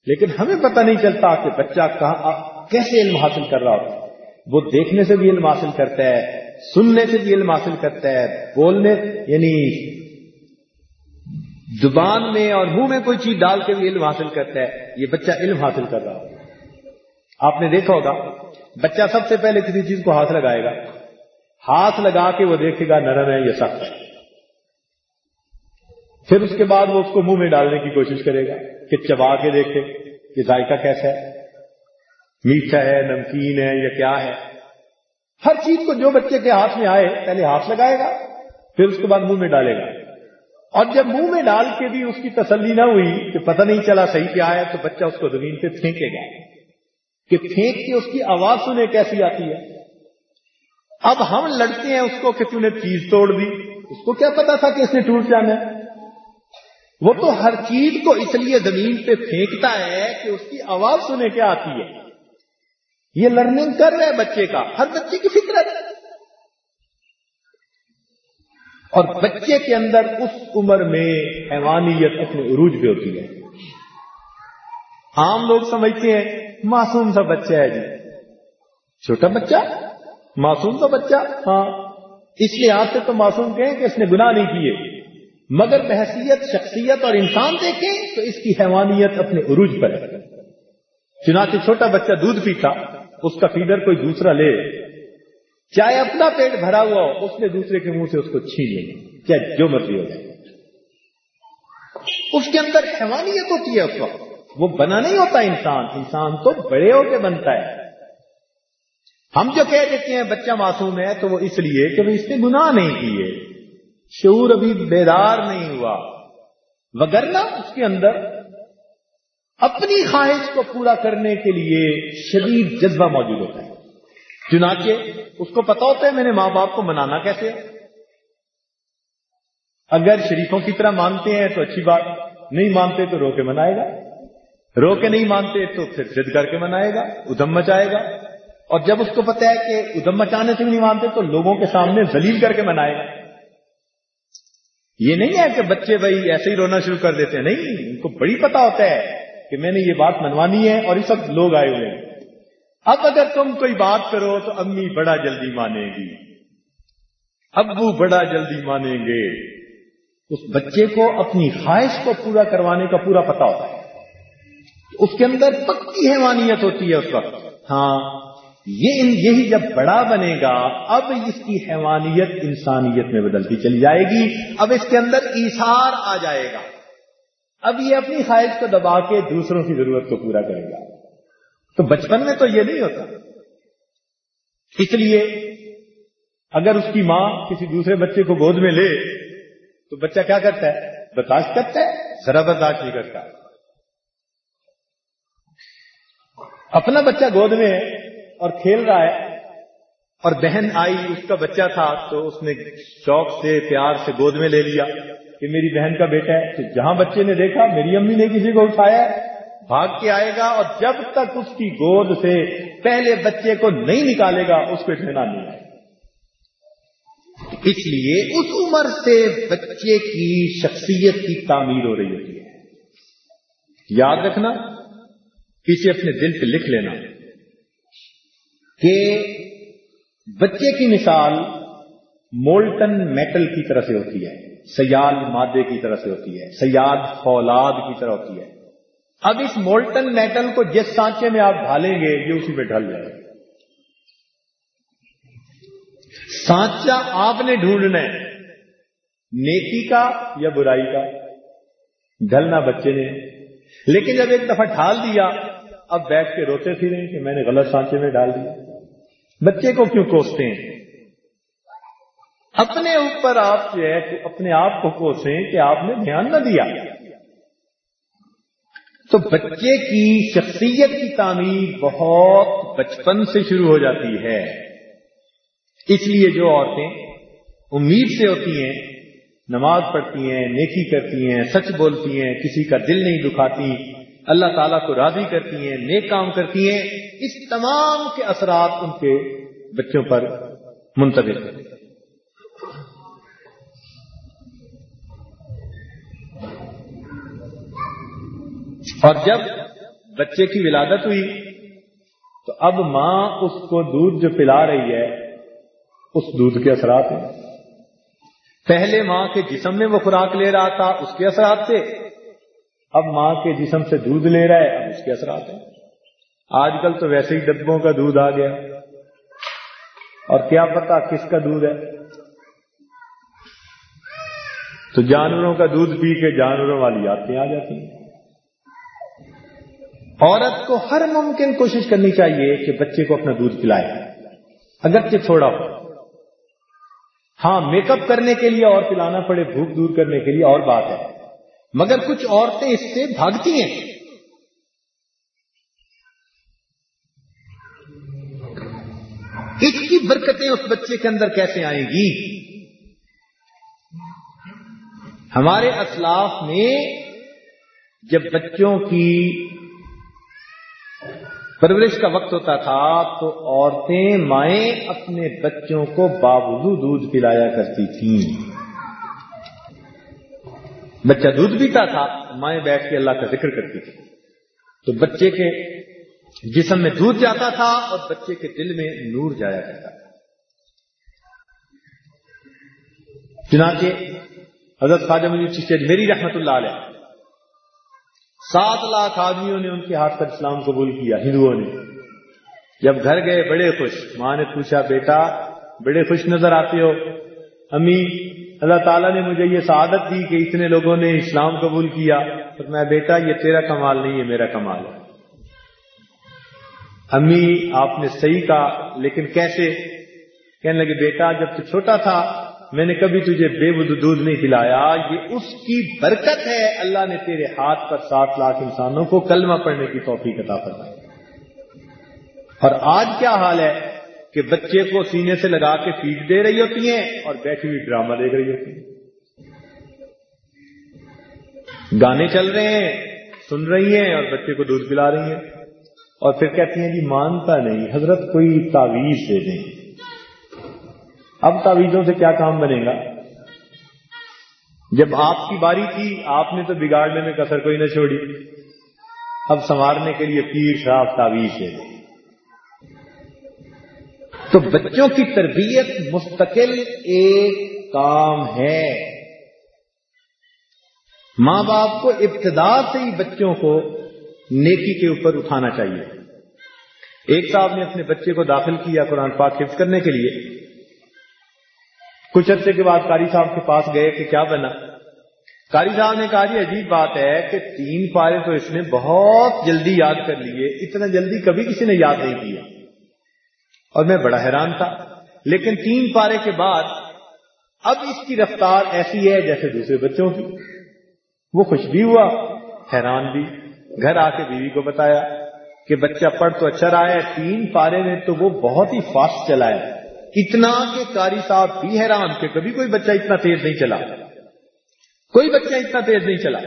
لیکن ہمیں پتہ نہیں چلتا کہ بچہ کہاں کیسے علم حاصل کر رہا ہوتا ہے۔ وہ دیکھنے سے بھی علم حاصل کرتا ہے، سننے سے بھی علم حاصل کرتا ہے، بولنے یعنی زبان میں اور منہ میں کوئی چیز ڈال کے بھی علم حاصل کرتا ہے۔ یہ بچہ علم حاصل کر رہا ہوگا آپ نے دیکھا ہوگا، بچہ سب سے پہلے کسی چیز کو ہاتھ لگائے گا۔ ہاتھ لگا کے وہ دیکھے گا نرم ہے یا سخت۔ ہے پھر اس کے بعد وہ اس کو منہ میں ڈالنے کی کوشش کرے گا کہ چبا کے دیکھے کہ ذائقہ کیسا ہے۔ میٹھا ہے، نمکین ہے یا کیا ہے۔ ہر چیز کو جو بچے کے ہاتھ میں آئے، پہلے ہاتھ لگائے گا، پھر اس کے بعد منہ میں ڈالے گا۔ اور جب منہ میں ڈال کے بھی اس کی تسلی نہ ہوئی کہ پتہ نہیں چلا صحیح کیا ہے، تو بچہ اس کو زمین پہ پھینکے گا۔ کہ پھینک کے اس کی آواز سنے کیسی آتی ہے۔ اب ہم لڑتے ہیں، اس کو کہ تم نے چیز توڑ دی۔ اس کو کیا پتا تھا کہ اس نے ٹوٹ جانا ہے۔ وہ تو ہر چیز کو اس لیے زمین پہ پھینکتا ہے کہ اس کی آواز سنے کیا آتی ہے۔ یہ لرننگ کر رہے بچے کا، ہر بچے کی فطرت اور بچے کے اندر اس عمر میں حیوانیت اپنے عروج پہ ہوتی ہے۔ عام لوگ سمجھتے ہیں معصوم سا بچہ ہے جی۔ چھوٹا بچہ؟ معصوم سا بچہ؟ ہاں۔ اس لیے آپ سے تو معصوم کہیں کہ اس نے گناہ نہیں کیے۔ مگر بحثیت، شخصیت اور انسان دیکھیں تو اس کی حیوانیت اپنے عروج پر ہے۔ چنانچہ چھوٹا بچہ دودھ پیتا، اس کا فیڈر کوئی دوسرا لے۔ چاہے اپنا پیٹ بھرا ہوا ہو، اس نے دوسرے کے منہ سے اس کو چھین لیں چاہے جو مرضی ہو جائے۔ اس کے اندر حیوانیت ہوتی ہے اس وقت۔ وہ بنا نہیں ہوتا انسان انسان تو بڑے ہو کے بنتا ہے۔ ہم جو کہہ دیتے ہیں بچہ معصوم ہے تو وہ اس لیے کہ وہ اس نے گناہ نہیں کیے۔ شعور ابھی بیدار نہیں ہوا۔ وگرنہ اس کے اندر اپنی خواہش کو پورا کرنے کے لیے شدید جذبہ موجود ہوتا ہے۔ چنانچہ اس کو پتا ہوتا ہے میں نے ماں باپ کو منانا کیسے اگر شریفوں کی طرح مانتے ہیں تو اچھی بات، نہیں مانتے تو رو کے منائے گا۔ رو کے نہیں مانتے تو پھر ضد کر کے منائے گا ادم مچائے گا۔ اور جب اس کو پتا ہے کہ ادم مچانے سے بھی نہیں مانتے تو لوگوں کے سامنے ذلیل کر کے منائے گا۔ یہ نہیں ہے کہ بچے بھائی ایسے ہی رونا شروع کر دیتے ہیں، نہیں، ان کو بڑی پتا ہوتا ہے کہ میں نے یہ بات منوانی ہے اور اس وقت لوگ آئے ہوئے ہیں۔ اب اگر تم کوئی بات کرو تو امی بڑا جلدی مانے گی۔ ابو بڑا جلدی مانیں گے۔ اس بچے کو اپنی خواہش کو پورا کروانے کا پورا پتا ہوتا ہے۔ اس کے اندر پکی حیوانیت ہوتی ہے اس وقت ہاں یہ یہی جب بڑا بنے گا، اب اس کی حیوانیت انسانیت میں بدلتی چلی جائے گی۔ اب اس کے اندر ایسار آ جائے گا۔ اب یہ اپنی خواہش کو دبا کے دوسروں کی ضرورت کو پورا کرے گا۔ تو بچپن میں تو یہ نہیں ہوتا۔ اس لیے اگر اس کی ماں کسی دوسرے بچے کو گود میں لے، تو بچہ کیا کرتا ہے؟ برداشت کرتا ہے، ذرا برداشت نہیں کرتا۔ اپنا بچہ گود میں ہے اور کھیل رہا ہے اور بہن آئی، اس کا بچہ تھا، تو اس نے شوق سے، پیار سے گود میں لے لیا کہ میری بہن کا بیٹا ہے۔ تو جہاں بچے نے دیکھا، میری امی نے کسی کو اٹھایا۔ بھاگ کے آئے گا اور جب تک اس کی گود سے پہلے بچے کو نہیں نکالے گا، اس کو اٹھنا نہیں آئے اس لیے اس عمر سے بچے کی شخصیت کی تعمیر ہو رہی ہوتی ہے۔ یاد رکھنا کسی اپنے دل پہ لکھ لینا کہ بچے کی مثال مولٹن میٹل کی طرح سے ہوتی ہے، سیال مادے کی طرح سے ہوتی ہے، سیاد فولاد کی طرح ہوتی ہے۔ اب اس مولٹن میٹل کو جس سانچے میں آپ ڈھالیں گے، یہ اسی پہ ڈھل جائے۔ سانچا آپ نے ڈھونڈنا ہے، نیکی کا یا برائی کا؟ ڈھلنا بچے نے۔ لیکن جب ایک دفعہ ڈھال دیا اب بیٹھ کے روتے پھریں کہ میں نے غلط سانچے میں ڈال دیا۔ بچے کو کیوں کوستے ہیں؟ اپنے اوپر آپ جو ہے اپنے آپ کو کوسیں کہ آپ نے دھیان نہ دیا۔ تو بچے کی شخصیت کی تعمیر بہت بچپن سے شروع ہو جاتی ہے۔ اس لیے جو عورتیں امید سے ہوتی ہیں، نماز پڑھتی ہیں، نیکی کرتی ہیں، سچ بولتی ہیں، کسی کا دل نہیں دکھاتی اللہ تعالیٰ کو راضی کرتی ہیں، نیک کام کرتی ہیں، اس تمام کے اثرات ان کے بچوں پر منتقل اور جب بچے کی ولادت ہوئی، تو اب ماں اس کو دودھ جو پلا رہی ہے، اس دودھ کے اثرات ہیں۔ پہلے ماں کے جسم میں وہ خوراک لے رہا تھا، اس کے اثرات سے اب ماں کے جسم سے دودھ لے رہا ہے، اب اس کے اثرات ہیں۔ آج کل تو ویسے ہی ڈبوں کا دودھ آ گیا۔ اور کیا پتا کس کا دودھ ہے۔ تو جانوروں کا دودھ پی کے جانوروں والی یادیں آ جاتی ہیں۔ عورت کو ہر ممکن کوشش کرنی چاہیے کہ بچے کو اپنا دودھ پلائے۔ اگرچہ تھوڑا ہو۔ ہاں میک اپ کرنے کے لیے اور پلانا پڑے، بھوک دور کرنے کے لیے اور بات ہے۔ مگر کچھ عورتیں اس سے بھاگتی ہیں۔ اس کی برکتیں اس بچے کے اندر کیسے آئیں گی؟ ہمارے اسلاف میں جب بچوں کی پرورش کا وقت ہوتا تھا تو عورتیں مائیں اپنے بچوں کو باوضو دودھ پلایا کرتی تھیں۔ بچہ دودھ پیتا تھا، مائیں بیٹھ کے اللہ کا ذکر کرتی تھی۔ تو بچے کے جسم میں دودھ جاتا تھا اور بچے کے دل میں نور جایا کرتا تھا۔ چنانچہ حضرت خواجہ مجید چشتی میری رحمت اللہ علیہ، سات لاکھ آدمیوں نے ان کے ہاتھ پر اسلام قبول کیا، ہندوؤں نے۔ جب گھر گئے بڑے خوش، ماں نے پوچھا، بیٹا، بڑے خوش نظر آتے ہو؟ امی اللہ تعالیٰ نے مجھے یہ سعادت دی کہ اتنے لوگوں نے اسلام قبول کیا۔ تو میں بیٹا، یہ تیرا کمال نہیں ہے میرا کمال ہے۔ امی، آپ نے صحیح کہا، لیکن کیسے؟ کہنے لگے، بیٹا، جب تو چھوٹا تھا، میں نے کبھی تجھے بے بدھ دودھ نہیں پلایا یہ اس کی برکت ہے۔ اللہ نے تیرے ہاتھ پر سات لاکھ انسانوں کو کلمہ پڑھنے کی توفیق عطا فرمائی۔ اور آج کیا حال ہے؟ کہ بچے کو سینے سے لگا کے فیڈ دے رہی ہوتی ہیں اور بیٹھی ہوئی ڈرامہ دیکھ رہی ہوتی ہیں۔ گانے چل رہے ہیں، سن رہی ہیں اور بچے کو دودھ پلا رہی ہیں۔ اور پھر کہتی ہیں جی مانتا نہیں، حضرت کوئی تعویذ دے دیں۔ اب تعویذوں سے کیا کام بنے گا؟ جب آپ کی باری تھی، آپ نے تو بگاڑنے میں کسر کوئی نہ چھوڑی۔ اب سنوارنے کے لیے پیر صاحب تعویذ دے دیں۔ تو بچوں کی تربیت مستقل ایک کام ہے۔ ماں باپ کو ابتدا سے ہی بچوں کو نیکی کے اوپر اٹھانا چاہیے۔ ایک صاحب نے اپنے بچے کو داخل کیا قرآن پاک حفظ کرنے کے لیے۔ کچھ عرصے کے بعد قاری صاحب کے پاس گئے کہ کیا بنا۔ قاری صاحب نے کہا جی عجیب بات ہے کہ تین پارے تو اس نے بہت جلدی یاد کر لیے، اتنا جلدی کبھی کسی نے یاد نہیں کیا۔ اور میں بڑا حیران تھا۔ لیکن تین پارے کے بعد اب اس کی رفتار ایسی ہے جیسے دوسرے بچوں کی۔ وہ خوش بھی ہوا، حیران بھی۔ گھر آ کے بیوی کو بتایا کہ بچہ پڑھ تو اچھا رہا ہے، تین پارے میں تو وہ بہت ہی فاسٹ چلا ہے۔ اتنا کہ کاری صاحب بھی حیران کہ کبھی کوئی بچہ اتنا تیز نہیں چلا۔ کوئی بچہ اتنا تیز نہیں چلا۔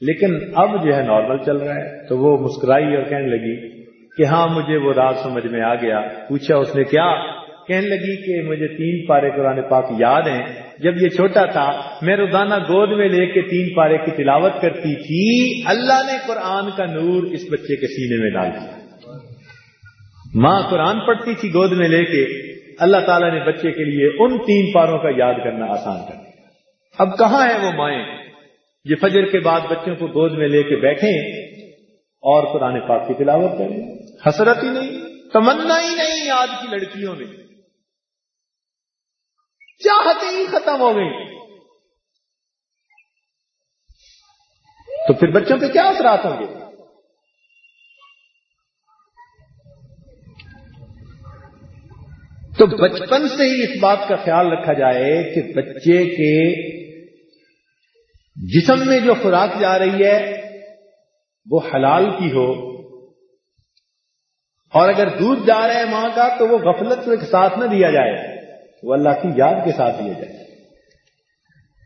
لیکن اب جو ہے نارمل چل رہا ہے۔ تو وہ مسکرائی اور کہنے لگی کہ ہاں مجھے وہ راز سمجھ میں آ گیا۔ پوچھا اس نے کیا؟ کہنے لگی کہ مجھے تین پارے قرآن پاک یاد ہیں۔ جب یہ چھوٹا تھا، میں روزانہ گود میں لے کے تین پارے کی تلاوت کرتی تھی۔ اللہ نے قرآن کا نور اس بچے کے سینے میں ڈال دیا۔ ماں قرآن پڑھتی تھی گود میں لے کے۔ اللہ تعالیٰ نے بچے کے لیے ان تین پاروں کا یاد کرنا آسان کر دیا۔ اب کہاں ہے وہ مائیں؟ یہ فجر کے بعد بچوں کو گود میں لے کے بیٹھے اور قرآن پاک کی تلاوت کریں۔ حسرت ہی نہیں، تمنا ہی نہیں آج کی لڑکیوں میں۔ چاہتے ہی ختم ہو گئی؟ تو پھر بچوں پہ کیا اثرات ہوں گے؟ تو بچپن سے ہی اس بات کا خیال رکھا جائے کہ بچے کے جسم میں جو خوراک جا رہی ہے وہ حلال کی ہو اور اگر دودھ جا رہا ہے ماں کا تو وہ غفلت کے ساتھ نہ دیا جائے وہ اللہ کی یاد کے ساتھ دیا جائے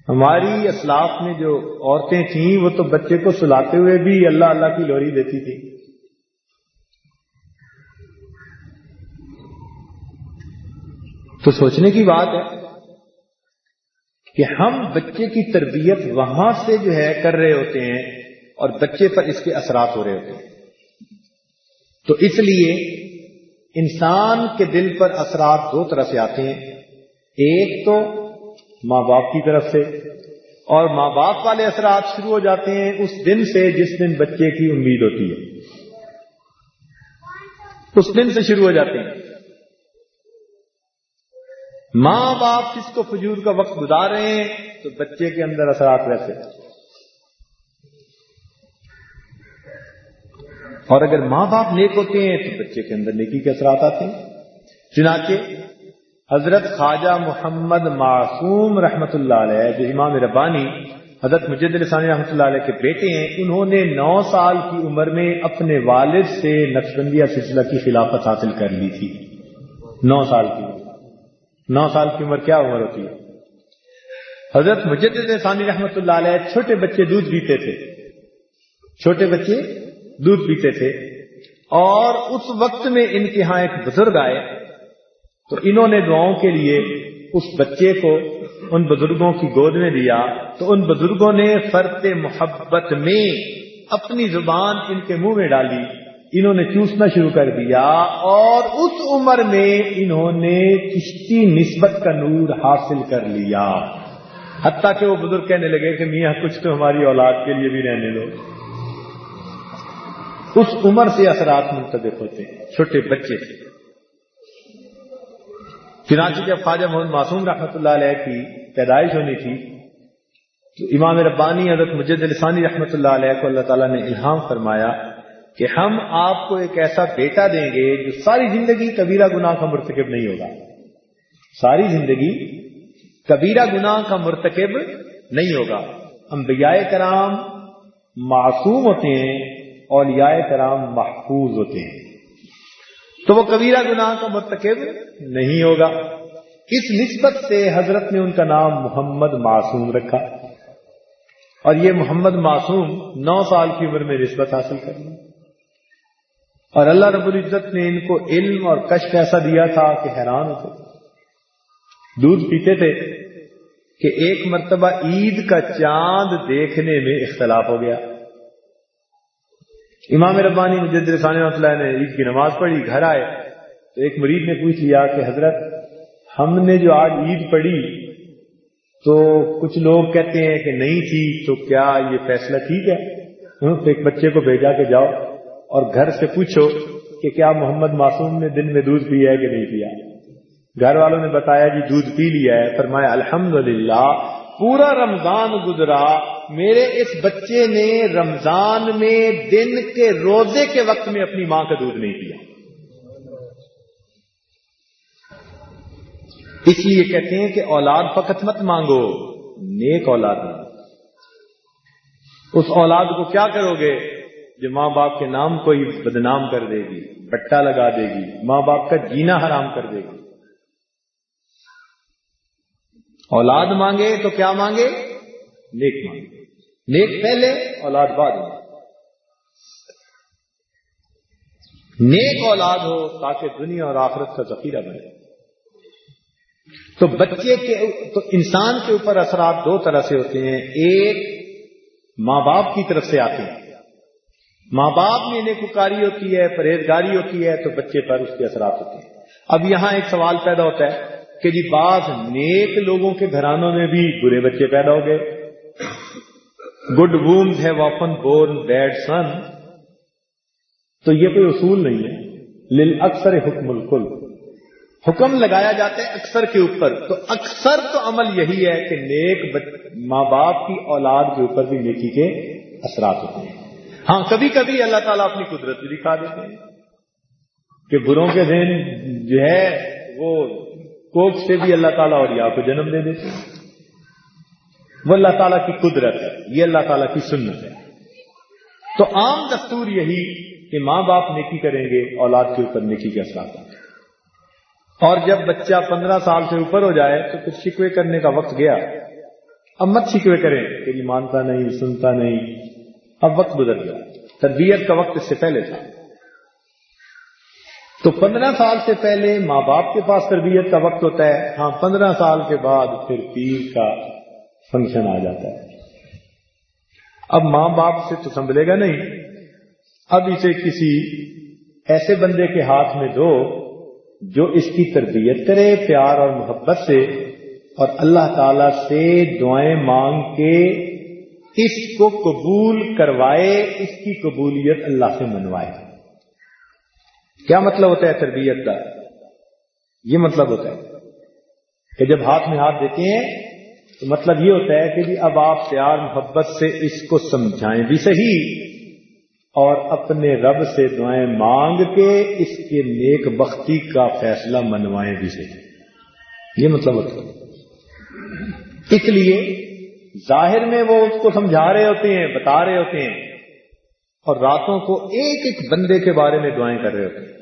ہماری اسلاف میں جو عورتیں تھیں وہ تو بچے کو سلاتے ہوئے بھی اللہ اللہ کی لوری دیتی تھی تو سوچنے کی بات ہے کہ ہم بچے کی تربیت وہاں سے جو ہے کر رہے ہوتے ہیں اور بچے پر اس کے اثرات ہو رہے ہوتے ہیں۔ تو اس لیے انسان کے دل پر اثرات دو طرح سے آتے ہیں۔ ایک تو ماں باپ کی طرف سے اور ماں باپ والے اثرات شروع ہو جاتے ہیں اس دن سے جس دن بچے کی امید ہوتی ہے۔ اس دن سے شروع ہو جاتے ہیں۔ ماں باپ جس کو فجور کا وقت گزار رہے ہیں تو بچے کے اندر اثرات رہتے اور اگر ماں باپ نیک ہوتے ہیں تو بچے کے اندر نیکی کے اثرات آتے ہیں۔ چنانچہ حضرت خواجہ محمد معصوم رحمت اللہ علیہ، جو امام ربانی حضرت مجد السانی رحمۃ اللہ علیہ کے بیٹے ہیں، انہوں نے نو سال کی عمر میں اپنے والد سے نقشبندیہ سلسلہ کی خلافت حاصل کر لی تھی۔ نو سال کی عمر۔ نو سال کی عمر کیا عمر ہوتی ہے؟ حضرت مجد ثانی رحمۃ اللہ علیہ چھوٹے بچے دودھ پیتے تھے۔ چھوٹے بچے دودھ پیتے تھے اور اس وقت میں ان کے ہاں ایک بزرگ آئے، تو انہوں نے دعاؤں کے لیے اس بچے کو ان بزرگوں کی گود میں دیا تو ان بزرگوں نے فرق محبت میں اپنی زبان ان کے منہ میں ڈالی۔ انہوں نے چوسنا شروع کر دیا اور اس عمر میں انہوں نے کشتی نسبت کا نور حاصل کر لیا۔ حتیٰ کہ وہ بزرگ کہنے لگے کہ میاں، کچھ تو ہماری اولاد کے لیے بھی رہنے دو۔ اس عمر سے اثرات منتخب ہوتے ہیں، چھوٹے بچے۔ سے چنانچہ جب خواجہ محمد معصوم رحمۃ اللہ علیہ کی پیدائش ہونی تھی، تو امام ربانی حضرت مجد السانی رحمۃ اللہ علیہ کو اللہ تعالیٰ نے الہام فرمایا کہ ہم آپ کو ایک ایسا بیٹا دیں گے جو ساری زندگی کبیرہ گناہ کا مرتکب نہیں ہوگا۔ ساری زندگی کبیرہ گناہ کا مرتکب نہیں ہوگا۔ انبیاء کرام معصوم ہوتے ہیں اولیاء کرام محفوظ ہوتے ہیں۔ تو وہ کبیرہ گناہ کا مرتکب نہیں ہوگا۔ اس نسبت سے حضرت نے ان کا نام محمد معصوم رکھا۔ اور یہ محمد معصوم نو سال کی عمر میں نسبت حاصل کر لی اور اللہ رب العزت نے ان کو علم اور کشف ایسا دیا تھا کہ حیران ہوتے۔ دودھ پیتے تھے کہ ایک مرتبہ عید کا چاند دیکھنے میں اختلاف ہو گیا۔ امام ربانی مجد رسانی اللہ نے عید کی نماز پڑھی، گھر آئے، تو ایک مریض نے پوچھ لیا کہ حضرت، ہم نے جو آج عید پڑھی، تو کچھ لوگ کہتے ہیں کہ نہیں تھی، تو کیا یہ فیصلہ ٹھیک ہے؟ تو ایک بچے کو بھیجا کے جاؤ اور گھر سے پوچھو کہ کیا محمد معصوم نے دن میں دودھ پیا ہے کہ نہیں پیا؟ گھر والوں نے بتایا جی دودھ پی لیا ہے، فرمایا، الحمدللہ پورا رمضان گزرا، میرے اس بچے نے رمضان میں دن کے روزے کے وقت میں اپنی ماں کا دودھ نہیں پیا۔ اس لیے کہتے ہیں کہ اولاد فقط مت مانگو، نیک اولاد اس اولاد کو کیا کرو گے؟ جو ماں باپ کے نام کو ہی بدنام کر دے گی، بٹا لگا دے گی، ماں باپ کا جینا حرام کر دے گی۔ اولاد مانگے تو کیا مانگے؟ نیک مانگے۔ نیک پہلے، اولاد بعد میں۔ نیک اولاد ہو تاکہ دنیا اور آخرت کا ذخیرہ بنے۔ تو بچے کے تو انسان کے اوپر اثرات دو طرح سے ہوتے ہیں۔ ایک ماں باپ کی طرف سے آتے ہیں۔ ماں باپ میں نیکوکاری ہوتی ہے، پرہیزگاری ہوتی ہے تو بچے پر اس کے اثرات ہوتے ہیں۔ اب یہاں ایک سوال پیدا ہوتا ہے۔ کہ جی بعض نیک لوگوں کے گھرانوں میں بھی برے بچے پیدا ہو گئے۔ گڈ وومز ہے واپن بورن بیڈ سن تو یہ کوئی اصول نہیں ہے۔ لل اکثر حکم الکل حکم لگایا جاتا ہے اکثر کے اوپر۔ تو اکثر تو عمل یہی ہے کہ نیک ماں باپ کی اولاد کے اوپر بھی نیکی کے اثرات ہوتے ہیں۔ ہاں کبھی کبھی اللہ تعالیٰ اپنی قدرت بھی دکھا دیتے ہیں کہ بروں کے ذہن جو ہے وہ کوک سے بھی اللہ تعالیٰ اور یا کو جنم دے دیتے وہ اللہ تعالیٰ کی قدرت ہے، یہ اللہ تعالیٰ کی سنت ہے۔ تو عام دستور یہی کہ ماں باپ نیکی کریں گے، اولاد کے اوپر نیکی کے اثرات اور جب بچہ پندرہ سال سے اوپر ہو جائے تو پھر شکوے کرنے کا وقت گیا۔ اب مت شکوے کریں کہ یہ مانتا نہیں، سنتا نہیں۔ اب وقت گزر گیا۔ تربیت کا وقت اس سے پہلے تھا۔ تو پندرہ سال سے پہلے ماں باپ کے پاس تربیت کا وقت ہوتا ہے ہاں پندرہ سال کے بعد پھر پیر کا فنکشن آ جاتا ہے۔ اب ماں باپ سے تو سنبھلے گا نہیں۔ اب اسے کسی ایسے بندے کے ہاتھ میں دو جو اس کی تربیت کرے، پیار اور محبت سے، اور اللہ تعالی سے دعائیں مانگ کے اس کو قبول کروائے، اس کی قبولیت اللہ سے منوائے۔ کیا مطلب ہوتا ہے تربیت کا؟ یہ مطلب ہوتا ہے کہ جب ہاتھ میں ہاتھ دیتے ہیں تو مطلب یہ ہوتا ہے کہ جی اب آپ پیار محبت سے اس کو سمجھائیں بھی صحیح اور اپنے رب سے دعائیں مانگ کے اس کے نیک بختی کا فیصلہ منوائیں بھی سے یہ مطلب ہوتا ہے۔ اس لیے ظاہر میں وہ اس کو سمجھا رہے ہوتے ہیں، بتا رہے ہوتے ہیں اور راتوں کو ایک ایک بندے کے بارے میں دعائیں کر رہے ہوتے ہیں۔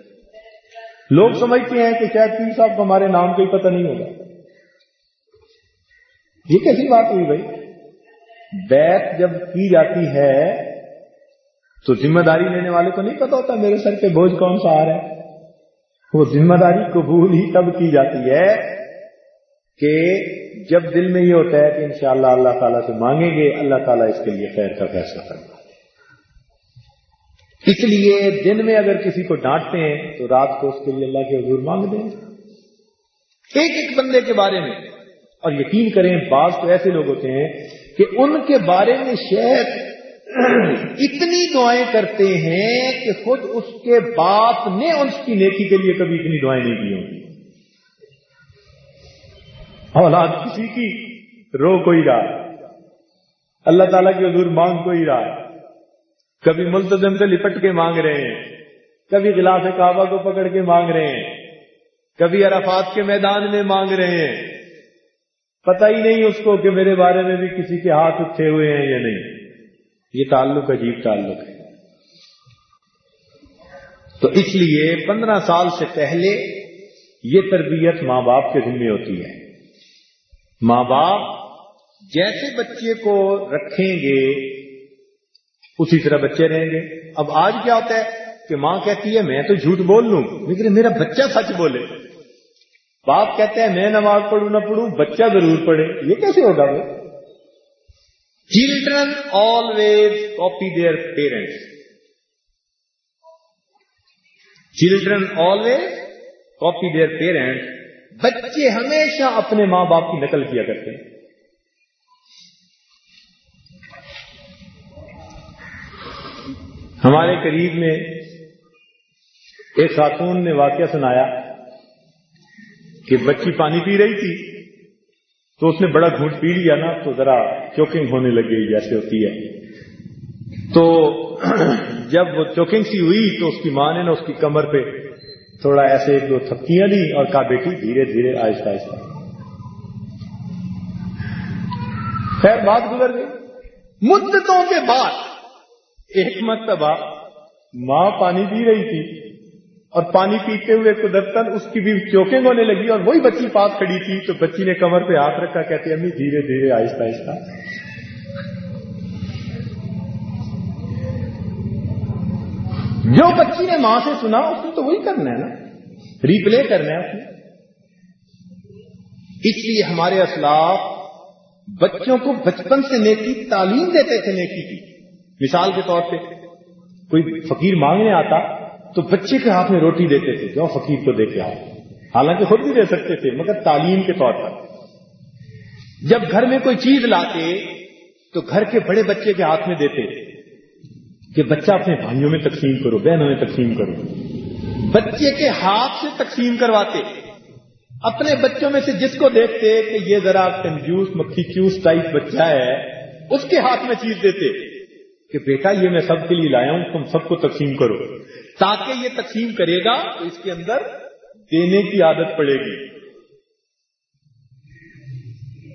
لوگ سمجھتے ہیں کہ شاید پیر صاحب کو ہمارے نام کا ہی پتہ نہیں ہوگا۔ یہ کیسی بات ہوئی بھائی؟ بیت جب کی جاتی ہے تو ذمہ داری لینے والے کو نہیں پتا ہوتا میرے سر پہ بوجھ کون سا آ رہا ہے۔ وہ ذمہ داری قبول ہی تب کی جاتی ہے کہ جب دل میں یہ ہوتا ہے کہ انشاءاللہ اللہ تعالیٰ سے مانگیں گے، اللہ تعالیٰ اس کے لیے خیر کا فیصلہ کرے اس لیے دن میں اگر کسی کو ڈانٹتے ہیں تو رات کو اس کے لیے اللہ کے حضور مانگ دیں۔ ایک ایک بندے کے بارے میں اور یقین کریں، بعض تو ایسے لوگ ہوتے ہیں کہ ان کے بارے میں شہر اتنی دعائیں کرتے ہیں کہ خود اس کے باپ نے اس کی نیکی کے لیے کبھی اتنی دعائیں نہیں کی ہوں اولاد کسی کی، رو کوئی رہا۔ اللہ تعالیٰ کی حضور مانگ کوئی رہا۔ کبھی ملتظم سے لپٹ کے مانگ رہے ہیں، کبھی غلاف کعبہ کو پکڑ کے مانگ رہے ہیں، کبھی عرفات کے میدان میں مانگ رہے ہیں۔ پتہ ہی نہیں اس کو کہ میرے بارے میں بھی کسی کے ہاتھ اٹھے ہوئے ہیں یا نہیں۔ یہ تعلق عجیب تعلق ہے۔ تو اس لیے پندرہ سال سے پہلے یہ تربیت ماں باپ کے ذمے ہوتی ہے۔ ماں باپ جیسے بچے کو رکھیں گے اسی طرح بچے رہیں گے۔ اب آج کیا ہوتا ہے کہ ماں کہتی ہے، میں تو جھوٹ بول لوں۔ لیکن میرا بچہ سچ بولے۔ باپ کہتے ہیں میں نماز پڑھوں نہ پڑھوں، بچہ ضرور پڑھے۔ یہ کیسے ہوگا وہ؟ Children always copy their parents children always copy their parents بچے ہمیشہ اپنے ماں باپ کی نقل کیا کرتے ہیں۔ ہمارے قریب میں ایک خاتون نے واقعہ سنایا کہ بچی پانی پی رہی تھی تو اس نے بڑا گھونٹ پی لیا نا، تو ذرا چوکنگ ہونے لگ گئی، جیسے ہوتی ہے۔ تو جب وہ چوکنگ سی ہوئی تو اس کی ماں نے نا اس کی کمر پہ تھوڑا ایسے ایک دو تھپکیاں دی اور کہا، بیٹی، دھیرے دھیرے، آہستہ آہستہ۔ خیر، بات گزر گئی۔ مدتوں کے بعد ایک مرتبہ ماں پانی پی رہی تھی اور پانی پیتے ہوئے قدرتن اس کی بھی چوکنگ ہونے لگی اور وہی بچی پاس کھڑی تھی تو بچی نے کمر پہ ہاتھ رکھا، کہتے، امی، دھیرے دھیرے، آہستہ آہستہ۔ جو بچی نے ماں سے سنا، اس نے تو وہی کرنا ہے نا۔ ریپلے کرنا ہے اس نے۔ اس لیے ہمارے اسلاف بچوں کو بچپن سے نیکی، تعلیم دیتے تھے، نیکی کی۔ مثال کے طور پہ کوئی فقیر مانگنے آتا تو بچے کے ہاتھ میں روٹی دیتے تھے، جو فقیر کو دے کے آؤ حالانکہ خود بھی دے سکتے تھے، مگر تعلیم کے طور پر۔ جب گھر میں کوئی چیز لاتے تو گھر کے بڑے بچے کے ہاتھ میں دیتے کہ بچہ اپنے بھائیوں میں تقسیم کرو، بہنوں میں تقسیم کرو۔ بچے کے ہاتھ سے تقسیم کرواتے۔ اپنے بچوں میں سے جس کو دیکھتے کہ یہ ذرا کنجوس مکھی چوس ٹائپ بچہ ہے، اس کے ہاتھ میں چیز دیتے۔ کہ بیٹا، یہ میں سب کے لیے لایا ہوں، تم سب کو تقسیم کرو۔ تاکہ یہ تقسیم کرے گا تو اس کے اندر دینے کی عادت پڑے گی۔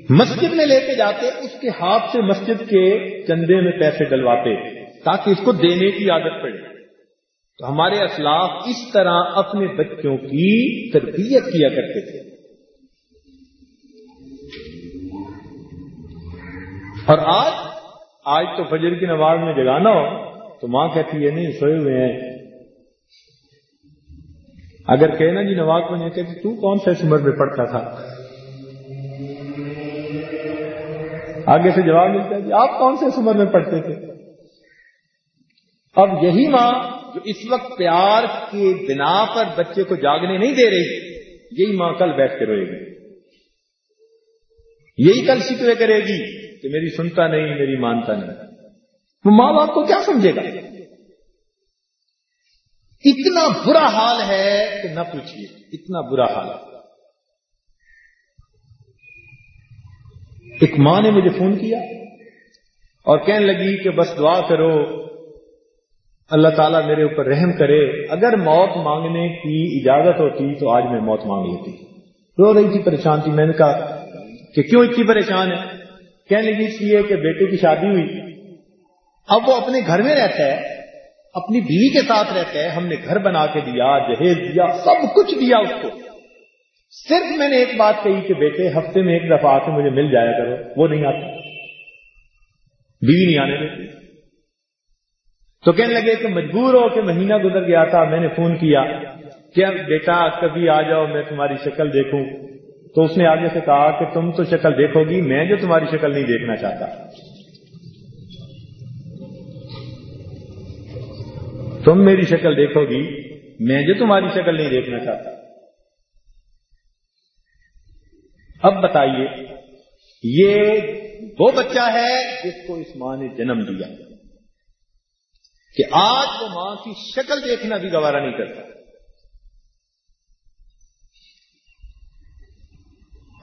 مسجد میں لے کے جاتے، اس کے ہاتھ سے مسجد کے چندے میں پیسے ڈلواتے تاکہ اس کو دینے کی عادت پڑے۔ تو ہمارے اسلاف اس طرح اپنے بچوں کی تربیت کیا کرتے تھے۔ اور آج آج تو فجر کی نماز میں جگانا ہو، تو ماں کہتی ہے، نہیں، سوئے ہوئے ہیں۔ اگر کہنا جی نواز کو نہیں کہتی، تو کون سے عمر میں پڑھتا تھا؟ آگے سے جواب ملتا ہے جی آپ کون سے عمر میں پڑھتے تھے؟ اب یہی ماں جو اس وقت پیار کے بنا پر بچے کو جاگنے نہیں دے رہی، یہی ماں کل بیٹھ کے روئے گی۔ یہی کل شکوے کرے گی۔ کہ میری سنتا نہیں، میری مانتا نہیں۔ وہ ماں باپ کو کیا سمجھے گا؟ اتنا برا حال ہے کہ نہ پوچھیے اتنا برا حال ہے۔ ایک ماں نے مجھے فون کیا اور کہنے لگی کہ بس دعا کرو، اللہ تعالیٰ میرے اوپر رحم کرے۔ اگر موت مانگنے کی اجازت ہوتی تو آج میں موت مانگ لیتی۔ رو رہی تھی پریشان تھی۔ میں نے کہا کہ کیوں اتنی پریشان ہے کہنے لگی اس لیے کہ بیٹے کی شادی ہوئی۔ اب وہ اپنے گھر میں رہتا ہے، اپنی بیوی کے ساتھ رہتا ہے۔ ہم نے گھر بنا کے دیا، جہیز دیا، سب کچھ دیا اس کو۔ صرف میں نے ایک بات کہی کہ بیٹے، ہفتے میں ایک دفعہ آ کے مجھے مل جایا کرو، وہ نہیں آتا۔ بیوی نہیں آنے دیتی۔ تو کہنے لگے کہ مجبور ہو کہ مہینہ گزر گیا تھا، میں نے فون کیا کہ بیٹا کبھی آ جاؤ، میں تمہاری شکل دیکھوں۔ تو اس نے آگے سے کہا کہ تم تو شکل دیکھو گی، میں جو تمہاری شکل نہیں دیکھنا چاہتا۔ تم میری شکل دیکھو گی، میں جو تمہاری شکل نہیں دیکھنا چاہتا۔ اب بتائیے، یہ وہ بچہ ہے جس کو اس ماں نے جنم دیا، کہ آج وہ ماں کی شکل دیکھنا بھی گوارا نہیں کرتا۔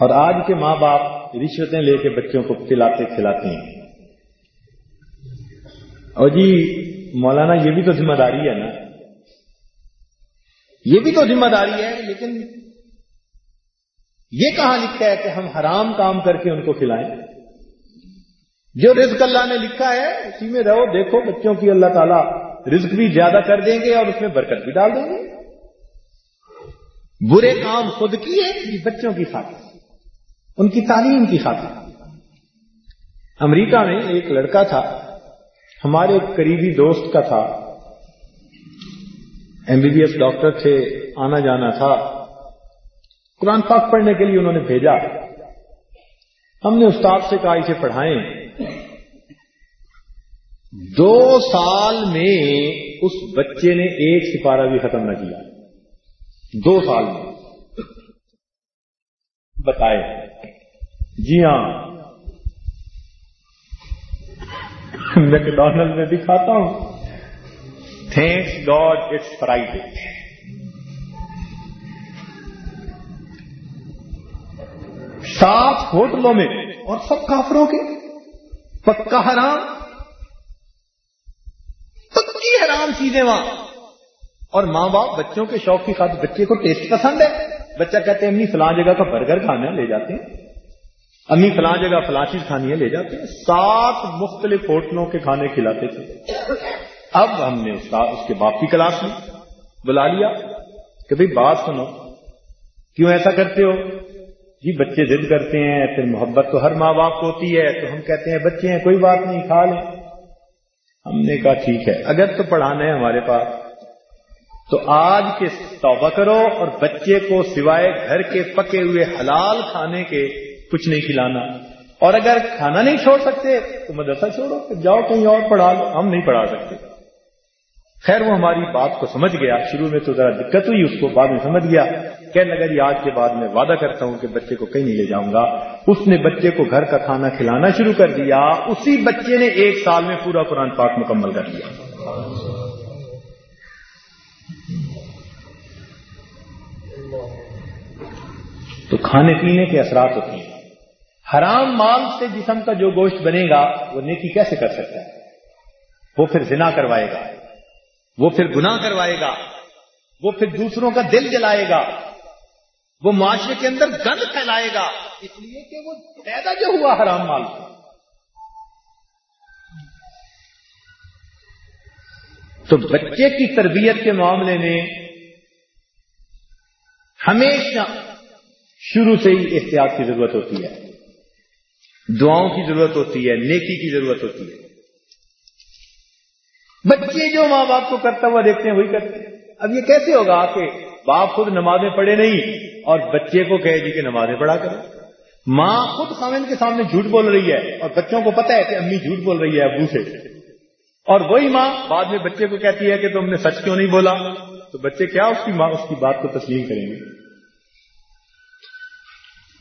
اور آج کے ماں باپ رشوتیں لے کے بچوں کو کھلاتے کھلاتے ہیں۔ اور جی مولانا، یہ بھی تو ذمہ داری ہے نا۔ یہ بھی تو ذمہ داری ہے، لیکن یہ کہاں لکھا ہے کہ ہم حرام کام کر کے ان کو کھلائیں؟ جو رزق اللہ نے لکھا ہے، اسی میں رہو، دیکھو، بچوں کی اللہ تعالیٰ رزق بھی زیادہ کر دیں گے اور اس میں برکت بھی ڈال دیں گے۔ برے کام خود کیے بچوں کی خاطر۔ ان کی تعلیم کی خاطر۔ امریکہ میں ایک لڑکا تھا، ہمارے ایک قریبی دوست کا تھا۔ M B B S doctor تھے، آنا جانا تھا۔ قرآن پاک پڑھنے کے لیے انہوں نے بھیجا۔ ہم نے استاد سے کہا، اسے پڑھائیں۔ دو سال میں اس بچے نے ایک سپارہ بھی ختم نہ کیا۔ دو سال میں۔ بتائے۔ جی ہاں۔ میکڈونلڈ میں بھی کھاتا ہوں۔ تھینکس گاڈ اٹس فرائیڈے سات ہوٹلوں میں اور سب کافروں کے۔ پکا حرام۔ پکی حرام چیزیں وہاں۔ اور ماں باپ بچوں کے شوق کی خاطر بچے کو ٹیسٹ پسند ہے۔ بچہ کہتے ہیں، امی فلاں جگہ کا برگر کھانا لے جاتے ہیں۔ امی فلاں جگہ فلاں چیز کھانی ہے، لے جاتے ہیں۔ سات مختلف ہوٹلوں کے کھانے کھلاتے تھے۔ اب ہم نے اس کے باپ کی کلاس میں بلا لیا کہ بھائی، بات سنو۔ کیوں ایسا کرتے ہو؟ جی بچے ضد کرتے ہیں، پھر محبت تو ہر ماں باپ کو ہوتی ہے۔ تو ہم کہتے ہیں، بچے ہیں، کوئی بات نہیں، کھا لیں۔ ہم نے کہا، ٹھیک ہے۔ اگر تو پڑھانا ہے ہمارے پاس۔ تو آج کے توبہ کرو اور بچے کو سوائے گھر کے پکے ہوئے حلال کھانے کے کچھ نہیں کھلانا۔ اور اگر کھانا نہیں چھوڑ سکتے تو مدرسہ چھوڑو، پھر جاؤ کہیں اور پڑھا لو، ہم نہیں پڑھا سکتے۔ خیر، وہ ہماری بات کو سمجھ گیا۔ شروع میں تو ذرا دقت ہوئی، اس کو بعد میں سمجھ گیا۔ کہنے لگا جی آج کے بعد میں وعدہ کرتا ہوں کہ بچے کو کہیں نہیں لے جاؤں گا۔ اس نے بچے کو گھر کا کھانا کھلانا شروع کر دیا۔ اسی بچے نے ایک سال میں پورا قرآن پاک مکمل کر لیا تو کھانے پینے کے اثرات ہوتے ہیں۔ حرام مال سے جسم کا جو گوشت بنے گا، وہ نیکی کیسے کر سکتا ہے؟ وہ پھر زنا کروائے گا، وہ پھر گناہ کروائے گا، وہ پھر دوسروں کا دل جلائے گا، وہ معاشرے کے اندر گند پھیلائے گا۔ اس لیے کہ وہ پیدا جو ہوا حرام مال تو بچے کی تربیت کے معاملے میں ہمیشہ شروع سے ہی احتیاط کی ضرورت ہوتی ہے۔ دعاؤں کی ضرورت ہوتی ہے، نیکی کی ضرورت ہوتی ہے۔ بچے جو ماں باپ کو کرتا ہوا دیکھتے ہیں، وہی کرتے ہیں۔ اب یہ کیسے ہوگا کہ باپ خود نمازیں پڑھے نہیں اور بچے کو کہے جی کہ نمازیں پڑھا کرو۔ ماں خود خامن کے سامنے جھوٹ بول رہی ہے اور بچوں کو پتا ہے کہ امی جھوٹ بول رہی ہے، ابو سے۔ اور وہی ماں بعد میں بچے کو کہتی ہے کہ تم نے سچ کیوں نہیں بولا؟ تو بچے کیا اس کی ماں، اس کی بات کو تسلیم کریں گے؟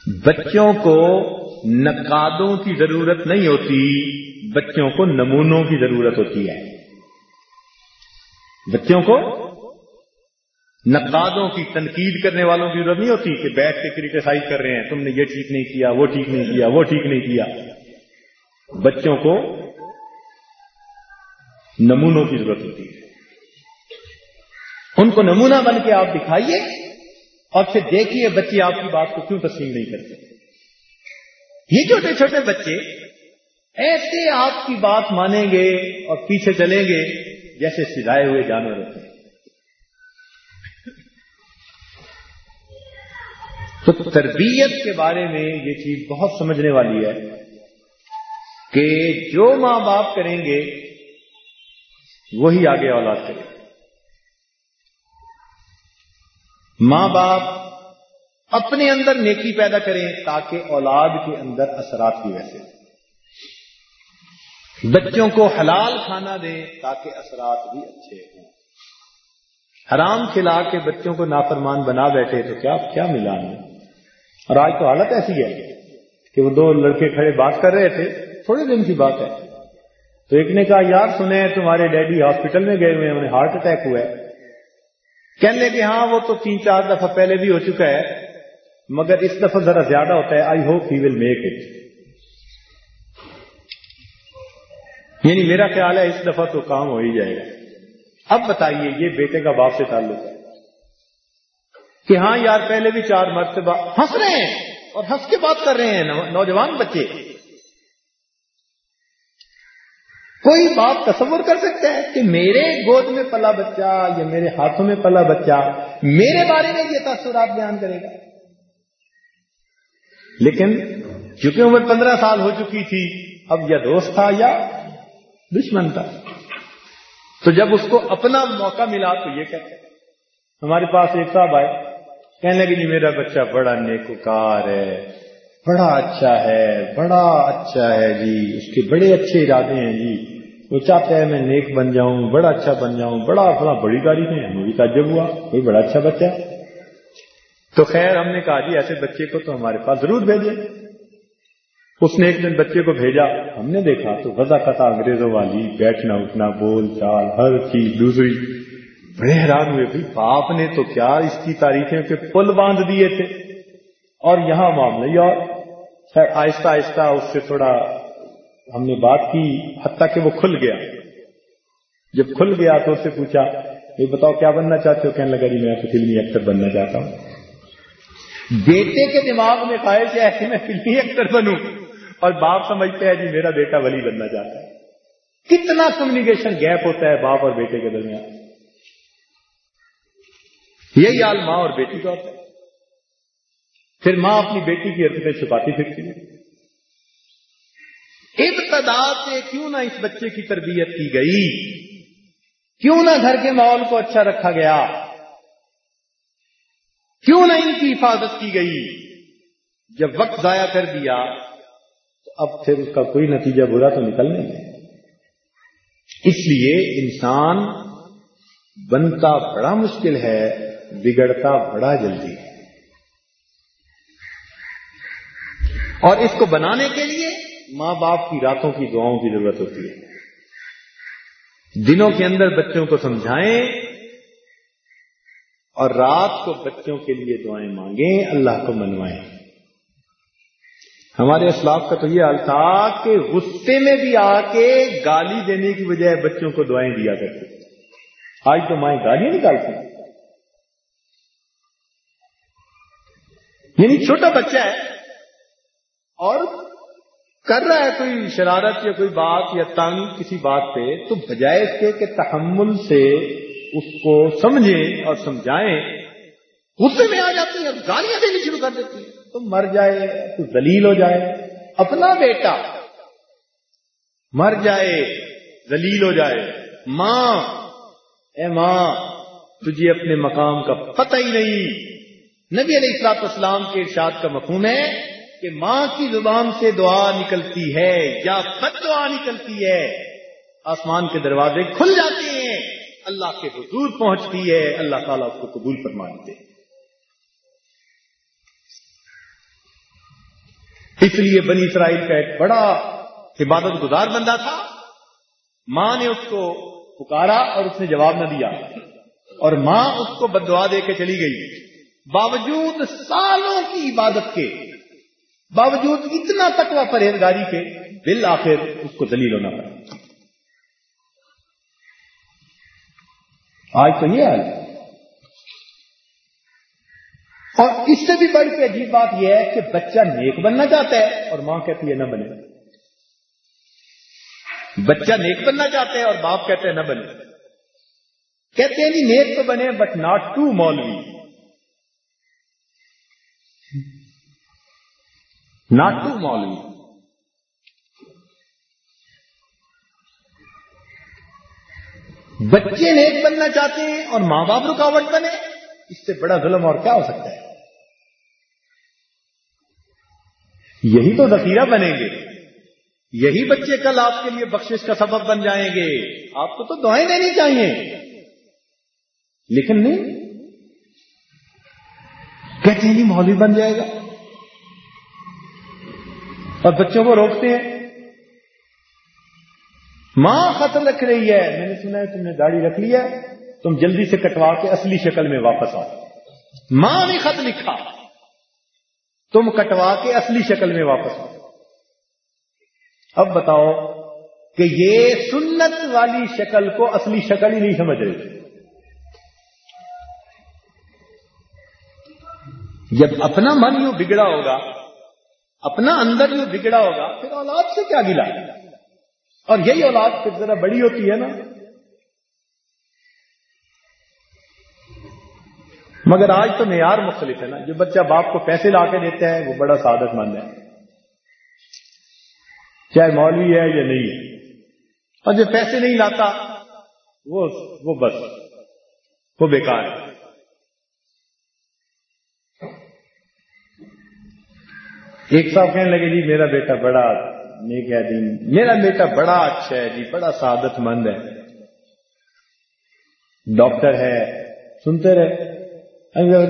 بچوں کو نقادوں کی ضرورت نہیں ہوتی، بچوں کو نمونوں کی ضرورت ہوتی ہے۔ بچوں کو نقادوں کی تنقید کرنے والوں کی ضرورت نہیں ہوتی کہ بیٹھ کے کریٹیسائز کر رہے ہیں، تم نے یہ ٹھیک نہیں کیا، وہ ٹھیک نہیں کیا، وہ ٹھیک نہیں کیا۔ بچوں کو نمونوں کی ضرورت ہوتی ہے۔ ان کو نمونہ بن کے آپ دکھائیے۔ اور پھر دیکھیے بچے آپ کی بات کو کیوں تسلیم نہیں کرتے۔ یہ چھوٹے چھوٹے بچے ایسے آپ کی بات مانیں گے اور پیچھے چلیں گے جیسے سجائے ہوئے جانور ہوتے ہیں۔ تو تربیت کے بارے میں یہ چیز بہت سمجھنے والی ہے کہ جو ماں باپ کریں گے، وہی آگے اولاد کریں۔ ماں باپ اپنے اندر نیکی پیدا کریں تاکہ اولاد کے اندر اثرات کی ویسے۔ بچوں کو حلال کھانا دیں تاکہ اثرات بھی اچھے ہوں۔ حرام کھلا کے بچوں کو نافرمان بنا بیٹھے تو کیا کیا ملا ہمیں اور آج تو حالت ایسی ہے کہ وہ دو لڑکے کھڑے بات کر رہے تھے، تھوڑے دن کی بات ہے۔ تو ایک نے کہا، یار سنے، تمہارے ڈیڈی ہاسپٹل میں گئے ہوئے ہیں، انہیں ہارٹ اٹیک ہوا ہے۔ کہنے کہ ہاں وہ تو تین چار دفعہ پہلے بھی ہو چکا ہے، مگر اس دفعہ ذرا زیادہ ہوتا ہے۔ I hope he will make it یعنی میرا خیال ہے اس دفعہ تو کام ہو ہی جائے گا۔ اب بتائیے، یہ بیٹے کا باپ سے تعلق ہے۔ کہ ہاں یار، پہلے بھی چار مرتبہ ہنس رہے ہیں اور ہنس کے بات کر رہے ہیں نوجوان بچے۔ کوئی باپ تصور کر سکتا ہے کہ میرے گود میں پلا بچہ یا میرے ہاتھوں میں پلا بچہ میرے بارے میں یہ تاثرات بیان کرے گا؟ لیکن چونکہ عمر پندرہ سال ہو چکی تھی، اب یا دوست تھا یا دشمن تھا۔ تو جب اس کو اپنا موقع ملا تو یہ کہتے ہمارے پاس ایک صاحب آئے، کہنے لگے جی میرا بچہ بڑا نیکوکار ہے، بڑا اچھا ہے، بڑا اچھا ہے جی اس کے بڑے اچھے ارادے ہیں جی۔ وہ چاہتا ہے میں نیک بن جاؤں، بڑا اچھا بن جاؤں، بڑا اپنا بڑی گاڑی میں ہمیں بھی تعجب ہوا، کوئی بڑا اچھا بچہ تو خیر، ہم نے کہا جی ایسے بچے کو تو ہمارے پاس ضرور بھیجے اس نے ایک دن بچے کو بھیجا۔ ہم نے دیکھا تو وضا قطع انگریزوں والی، بیٹھنا، اٹھنا، بول چال، ہر چیز دوسری بڑے حیران ہوئے، بھائی باپ نے تو کیا اس کی تاریخیں کے پل باندھ دیے تھے۔ اور یہاں معاملہ اور خیر، آہستہ آہستہ اس سے تھوڑا ہم نے بات کی حتیٰ کہ وہ کھل گیا۔ جب کھل گیا تو اس سے پوچھا، یہ بتاؤ کیا بننا چاہتے ہو؟ کہنے لگا جی میں فلمی ایکٹر بننا چاہتا ہوں۔ بیٹے کے دماغ میں خواہش ہے کہ میں فلمی ایکٹر بنوں۔ اور باپ سمجھتے ہیں جی میرا بیٹا ولی بننا چاہتا ہے۔ کتنا کمیونیکیشن گیپ ہوتا ہے باپ اور بیٹے کے درمیان۔ یہی حال ماں اور بیٹی کا ہوتا ہے۔ پھر ماں اپنی بیٹی کی حرکتیں چھپاتی پھرتی ہے ابتدا سے کیوں نہ اس بچے کی تربیت کی گئی؟ کیوں نہ گھر کے ماحول کو اچھا رکھا گیا؟ کیوں نہ ان کی حفاظت کی گئی؟ جب وقت ضائع کر دیا، تو اب پھر اس کا کوئی نتیجہ برا تو نکل نہیں اس لیے انسان بنتا بڑا مشکل ہے، بگڑتا بڑا جلدی۔ ہے اور اس کو بنانے کے لیے ماں باپ کی راتوں کی دعاؤں کی ضرورت ہوتی ہے۔ دنوں کے اندر بچوں کو سمجھائیں اور رات کو بچوں کے لیے دعائیں مانگیں، اللہ کو منوائیں۔ ہمارے اسلاف کا تو یہ حال تھا کہ غصے میں بھی آ کے گالی دینے کی بجائے بچوں کو دعائیں دیا کرتے آج تو مائیں گالیاں نکالتی یعنی چھوٹا بچہ ہے اور کر رہا ہے کوئی شرارت یا کوئی بات یا تنگ کسی بات پہ، تو بجائے اس کے کہ تحمل سے اس کو سمجھیں اور سمجھائیں۔ غصے میں آ جاتی ہے، گالیاں دینی شروع کر دیتی ہے۔ تو مر جائے، تو دلیل ہو جائے۔ اپنا بیٹا مر جائے دلیل ہو جائے۔ ماں، اے ماں، تجھے اپنے مقام کا پتہ ہی نہیں۔ نبی علیہ السلاط اسلام کے ارشاد کا مفہوم ہے کہ ماں کی زبان سے دعا نکلتی ہے یا بد دعا نکلتی ہے، آسمان کے دروازے کھل جاتے ہیں، اللہ کے حضور پہنچتی ہے، اللہ تعالیٰ اس کو قبول فرما دیتے اس لیے بنی اسرائیل کا ایک بڑا عبادت گزار بندہ تھا۔ ماں نے اس کو پکارا اور اس نے جواب نہ دیا اور ماں اس کو بدعا دے کے چلی گئی۔ باوجود سالوں کی عبادت کے باوجود اتنا تکوا پرہیزگاری کے بل آخر اس کو دلیل ہونا پڑا۔ آج تو یہ حال اور اس سے بھی بڑھ کے عجیب بات یہ ہے کہ بچہ نیک بننا چاہتا ہے اور ماں کہتی ہے نہ بنے۔ بچہ نیک بننا چاہتا ہے اور باپ کہتے ہیں نہ بنے۔ کہتے ہیں نہیں نیک تو بنے بٹ ناٹ ٹو مولوی۔ ناٹ ٹو مولوی بچے نیک بننا چاہتے ہیں اور ماں باپ رکاوٹ بنے، اس سے بڑا ظلم اور کیا ہو سکتا ہے؟ یہی تو ذخیرہ بنیں گے۔ یہی بچے کل آپ کے لیے بخشش کا سبب بن جائیں گے۔ آپ کو تو دعائیں دینی چاہیے۔ لیکن نہیں کہتے ہیں مولوی بن جائے گا؟ اور بچوں کو روکتے ہیں۔ ماں خط رکھ رہی ہے، میں نے سنا ہے تم نے داڑھی رکھ لی ہے، تم جلدی سے کٹوا کے اصلی شکل میں واپس آؤ۔ ماں نے خط لکھا، تم کٹوا کے اصلی شکل میں واپس آؤ۔ اب بتاؤ کہ یہ سنت والی شکل کو اصلی شکل ہی نہیں سمجھ رہی جب اپنا من یوں بگڑا ہوگا اپنا اندر یوں بگڑا ہوگا، پھر اولاد سے کیا گلا؟ اور یہی اولاد پھر ذرا بڑی ہوتی ہے نا؟ مگر آج تو معیار مختلف ہے نا، جو بچہ باپ کو پیسے لا کے دیتا ہے وہ بڑا سعادت مند ہے۔ چاہے مولوی ہے یا نہیں ہے۔ اور جو پیسے نہیں لاتا، وہ وہ بس، وہ بیکار ہے۔ ایک صاحب کہنے لگے جی میرا بیٹا بڑا نیک ہے دین۔ میرا بیٹا بڑا اچھا ہے جی بڑا سعادت مند ہے۔ ڈاکٹر ہے، سنتے رہے۔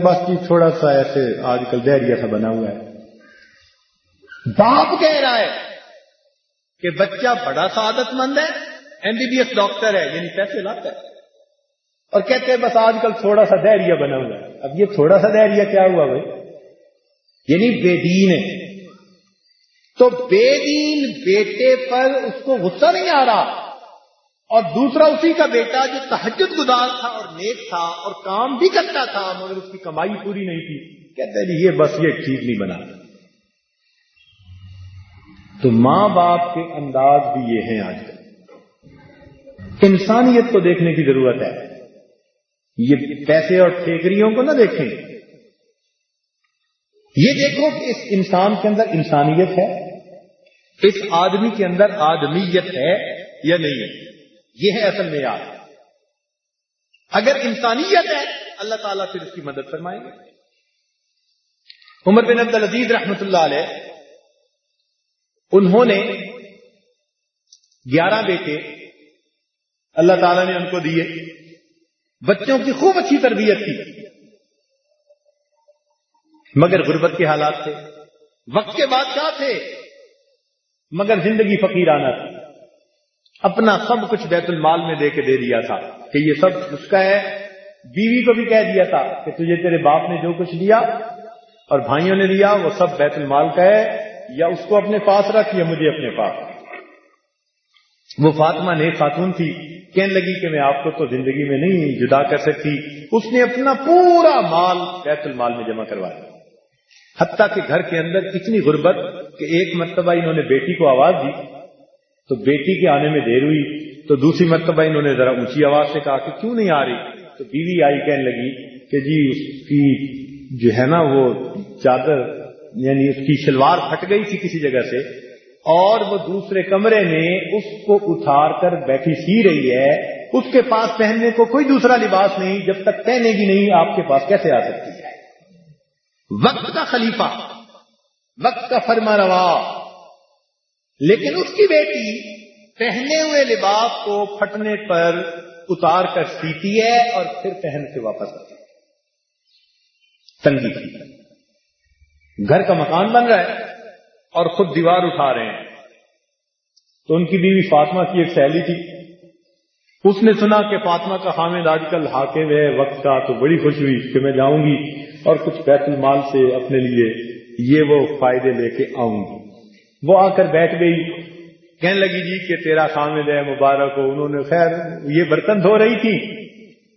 بس جی تھوڑا سا ایسے آج کل دہریا سا بنا ہوا ہے۔ باپ کہہ رہا ہے کہ بچہ بڑا سعادت مند ہے M B B S doctor ہے یعنی پیسے لاتا ہے۔ اور کہتے ہیں بس آج کل تھوڑا سا دہریا بنا ہوا ہے۔ اب یہ تھوڑا سا دہریا کیا ہوا بھائی؟ یعنی بے دین ہے۔ تو بے دین بیٹے پر اس کو غصہ نہیں آ رہا۔ اور دوسرا اسی کا بیٹا جو تحجد گزار تھا اور نیک تھا اور کام بھی کرتا تھا، مگر اس کی کمائی پوری نہیں تھی۔ کہتے جی، یہ بس یہ ٹھیک نہیں بنا۔ تو ماں باپ کے انداز بھی یہ ہیں آج کل۔ انسانیت کو دیکھنے کی ضرورت ہے۔ یہ پیسے اور ٹھیکریوں کو نہ دیکھیں۔ یہ دیکھو کہ اس انسان کے اندر انسانیت ہے۔ اس آدمی کے اندر آدمیت ہے یا نہیں ہے؟ یہ ہے اصل معیار۔ اگر انسانیت ہے، اللہ تعالیٰ پھر اس کی مدد فرمائیں گے عمر بن عبد العزیز رحمت اللہ علیہ، انہوں نے گیارہ بیٹے اللہ تعالیٰ نے ان کو دیے۔ بچوں کی خوب اچھی تربیت کی۔ مگر غربت کے حالات تھے۔ وقت کے بادشاہ تھے۔ مگر زندگی فقیرانہ تھی۔ اپنا سب کچھ بیت المال میں دے کے دے دیا تھا کہ یہ سب اس کا ہے۔ بیوی کو بھی کہہ دیا تھا کہ تجھے تیرے باپ نے جو کچھ دیا اور بھائیوں نے دیا، وہ سب بیت المال کا ہے۔ یا اس کو اپنے پاس رکھ یا مجھے اپنے پاس۔ وہ فاطمہ نیک خاتون تھی۔ کہنے لگی کہ میں آپ کو تو زندگی میں نہیں جدا کر سکتی۔ اس نے اپنا پورا مال بیت المال میں جمع کروایا۔ حتیٰ کہ گھر کے اندر اتنی غربت کہ ایک مرتبہ انہوں نے بیٹی کو آواز دی، تو بیٹی کے آنے میں دیر ہوئی، تو دوسری مرتبہ انہوں نے ذرا اونچی آواز سے کہا کہ کیوں نہیں آ رہی؟ تو بیوی آئی کہنے لگی کہ جی اس کی جو ہے نا وہ چادر یعنی اس کی شلوار پھٹ گئی تھی کسی جگہ سے، اور وہ دوسرے کمرے میں اس کو اتار کر بیٹھی سی رہی ہے۔ اس کے پاس پہننے کو کوئی دوسرا لباس نہیں، جب تک پہنے گی نہیں، آپ کے پاس کیسے آ سکتی ہے؟ وقت کا خلیفہ، وقت کا فرما روا۔ لیکن اس کی بیٹی پہنے ہوئے لباس کو پھٹنے پر اتار کر سیتی ہے اور پھر پہن کے واپس آتی ہے۔ تنگی کی۔ گھر کا مکان بن رہا ہے اور خود دیوار اٹھا رہے ہیں۔ تو ان کی بیوی فاطمہ کی ایک سہیلی تھی۔ اس نے سنا کہ فاطمہ کا حامد آج کل حاکم ہے، وقت کا تو بڑی خوش ہوئی کہ میں جاؤں گی۔ اور کچھ بیت المال سے اپنے لیے یہ وہ فائدے لے کے آؤں گی۔ وہ آ کر بیٹھ گئی۔ کہنے لگی جی کہ تیرا خامد ہے، مبارک ہو۔ انہوں نے، خیر، یہ برتن دھو رہی تھی۔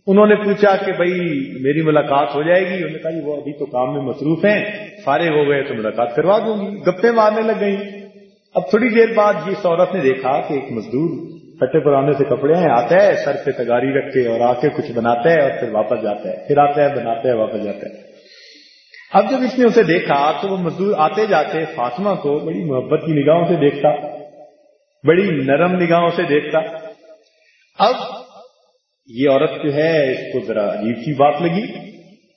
انہوں نے پوچھا کہ، بھائی، میری ملاقات ہو جائے گی؟ انہوں نے کہا جی وہ ابھی تو کام میں مصروف ہیں۔ فارغ ہو گئے تو ملاقات کروا دوں گی۔ گپے مارنے لگ گئی اب تھوڑی دیر بعد جس عورت نے دیکھا کہ ایک مزدور پھٹے پرانے سے کپڑے ہیں، آتا ہے، سر پہ تگاری رکھ کے اور آ کے کچھ بناتا ہے اور پھر واپس جاتا ہے۔ پھر آتا ہے، بناتا ہے، واپس جاتا ہے۔ اب جب اس نے اسے دیکھا تو وہ مزدور آتے جاتے فاطمہ کو بڑی محبت کی نگاہوں سے دیکھتا، بڑی نرم نگاہوں سے دیکھتا۔ اب یہ عورت جو ہے، اس کو ذرا عجیب سی بات لگی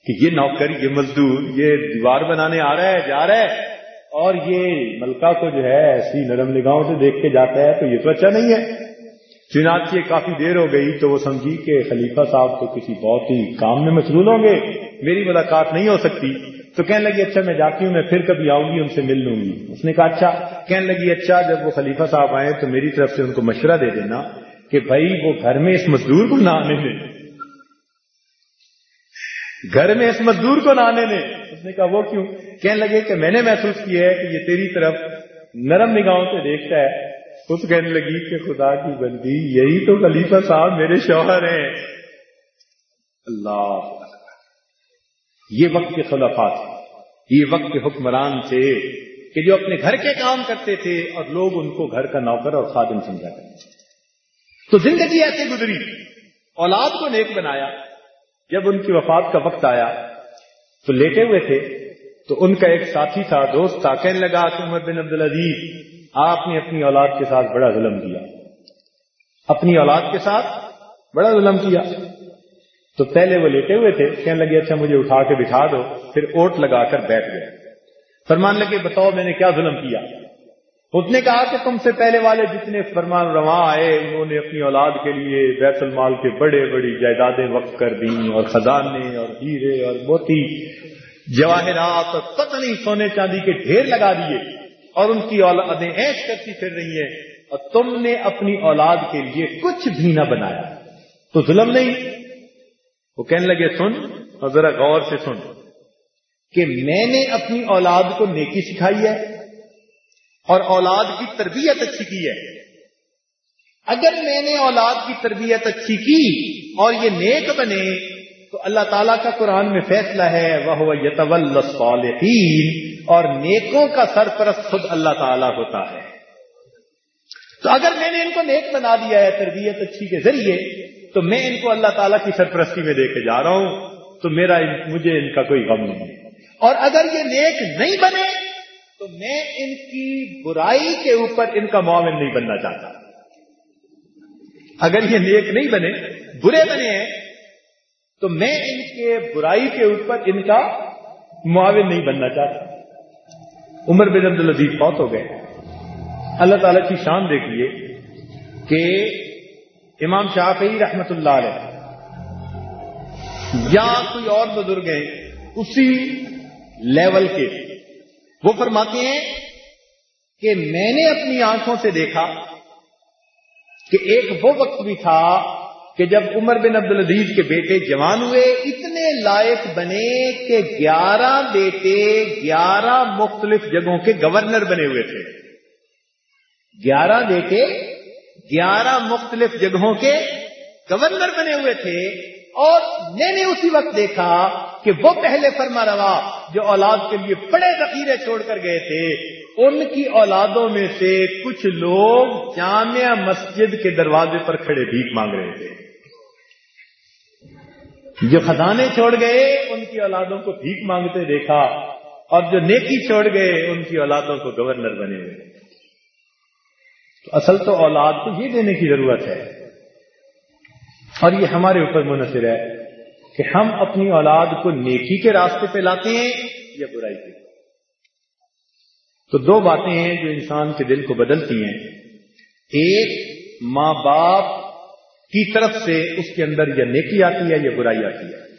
کہ یہ نوکر، یہ مزدور، یہ دیوار بنانے آ رہا ہے، جا رہا ہے اور یہ ملکہ کو جو ہے، ایسی نرم نگاہوں سے دیکھ کے جاتا ہے تو یہ تو اچھا نہیں ہے۔ چنانچہ کافی دیر ہو گئی تو وہ سمجھی کہ خلیفہ صاحب تو کسی بہت ہی کام میں مشغول ہوں گے، میری ملاقات نہیں ہو سکتی۔ تو کہنے لگی اچھا میں جاتی ہوں، میں پھر کبھی آؤں گی، ان سے مل لوں گی۔ اس نے کہا اچھا۔ کہنے لگی اچھا جب وہ خلیفہ صاحب آئے تو میری طرف سے ان کو مشورہ دے دینا کہ بھائی، وہ گھر میں اس مزدور کو نہ آنے دیں۔ گھر میں اس مزدور کو نہ آنے دیں۔ اس نے کہا، وہ کیوں؟ کہنے لگے کہ میں نے محسوس کیا ہے کہ یہ تیری طرف نرم نگاہوں سے دیکھتا ہے۔ اس کہنے لگی کہ خدا کی بندی، یہی تو خلیفہ صاحب میرے شوہر ہیں۔ اللہ۔ یہ وقت کے خلفا تھے یہ وقت کے حکمران تھے کہ جو اپنے گھر کے کام کرتے تھے اور لوگ ان کو گھر کا نوکر اور خادم سمجھا کرتے تو زندگی ایسے گزری، اولاد کو نیک بنایا، جب ان کی وفات کا وقت آیا، تو لیٹے ہوئے تھے۔ تو ان کا ایک ساتھی تھا، دوست تھا، کہنے لگا کہ عمر بن عبد العزیز، آپ نے اپنی اولاد کے ساتھ بڑا ظلم کیا۔ اپنی اولاد کے ساتھ بڑا ظلم کیا۔ تو پہلے وہ لیٹے ہوئے تھے، کہنے لگے اچھا مجھے اٹھا کے بٹھا دو۔ پھر اوٹ لگا کر بیٹھ گئے۔ فرمان لگے، بتاؤ میں نے کیا ظلم کیا؟ اس نے کہا کہ تم سے پہلے والے جتنے فرمان رواں آئے، انہوں نے اپنی اولاد کے لیے بیت المال کے بڑے بڑی جائیدادیں وقف کر دی اور خزانے، اور ہیرے، اور موتی، جواہرات، اور پتہ نہیں سونے چاندی کے ڈھیر لگا دیے، اور ان کی اولادیں ایش کرتی پھر رہی ہیں۔ اور تم نے اپنی اولاد کے لیے کچھ بھی نہ بنایا۔ تو ظلم نہیں وہ کہنے لگے، سن اور ذرا غور سے سن کہ میں نے اپنی اولاد کو نیکی سکھائی ہے اور اولاد کی تربیت اچھی کی ہے۔ اگر میں نے اولاد کی تربیت اچھی کی اور یہ نیک بنے تو اللہ تعالیٰ کا قرآن میں فیصلہ ہے وہ یتول اور نیکوں کا سرپرست خود اللہ تعالیٰ ہوتا ہے۔ تو اگر میں نے ان کو نیک بنا دیا ہے، تربیت اچھی کے ذریعے تو میں ان کو اللہ تعالیٰ کی سرپرستی میں دے کے جا رہا ہوں، تو میرا مجھے ان کا کوئی غم نہیں۔ اور اگر یہ نیک نہیں بنے، تو میں ان کی برائی کے اوپر ان کا معاون نہیں بننا چاہتا۔ اگر یہ نیک نہیں بنے، برے بنے ہیں، تو میں ان کے برائی کے اوپر ان کا معاون نہیں بننا چاہتا۔ عمر بن عبد العزیز بہت ہو گئے۔ اللہ تعالی کی شان دیکھیے کہ امام شافعی رحمت اللہ علیہ۔ یا کوئی اور بزرگ ہیں، اسی لیول کے۔ وہ فرماتے ہیں کہ میں نے اپنی آنکھوں سے دیکھا کہ ایک وہ وقت بھی تھا کہ جب عمر بن عبد العزیز کے بیٹے جوان ہوئے، اتنے لائق بنے کہ گیارہ بیٹے، گیارہ مختلف جگہوں کے گورنر بنے ہوئے تھے۔ گیارہ بیٹے گیارہ مختلف جگہوں کے گورنر بنے ہوئے تھے اور میں نے اسی وقت دیکھا کہ وہ پہلے فرما روا جو اولاد کے لیے بڑے ذخیرے چھوڑ کر گئے تھے، ان کی اولادوں میں سے کچھ لوگ جامع مسجد کے دروازے پر کھڑے بھیک مانگ رہے تھے۔ جو خزانے چھوڑ گئے، ان کی اولادوں کو بھیک مانگتے دیکھا اور جو نیکی چھوڑ گئے، ان کی اولادوں کو گورنر بنے ہوئے۔ تو اصل تو اولاد کو یہ دینے کی ضرورت ہے۔ اور یہ ہمارے اوپر منحصر ہے کہ ہم اپنی اولاد کو نیکی کے راستے پہ لاتے ہیں یا برائی پہ۔ تو دو باتیں ہیں جو انسان کے دل کو بدلتی ہیں۔ ایک، ماں باپ کی طرف سے اس کے اندر یا نیکی آتی ہے یا برائی آتی ہے۔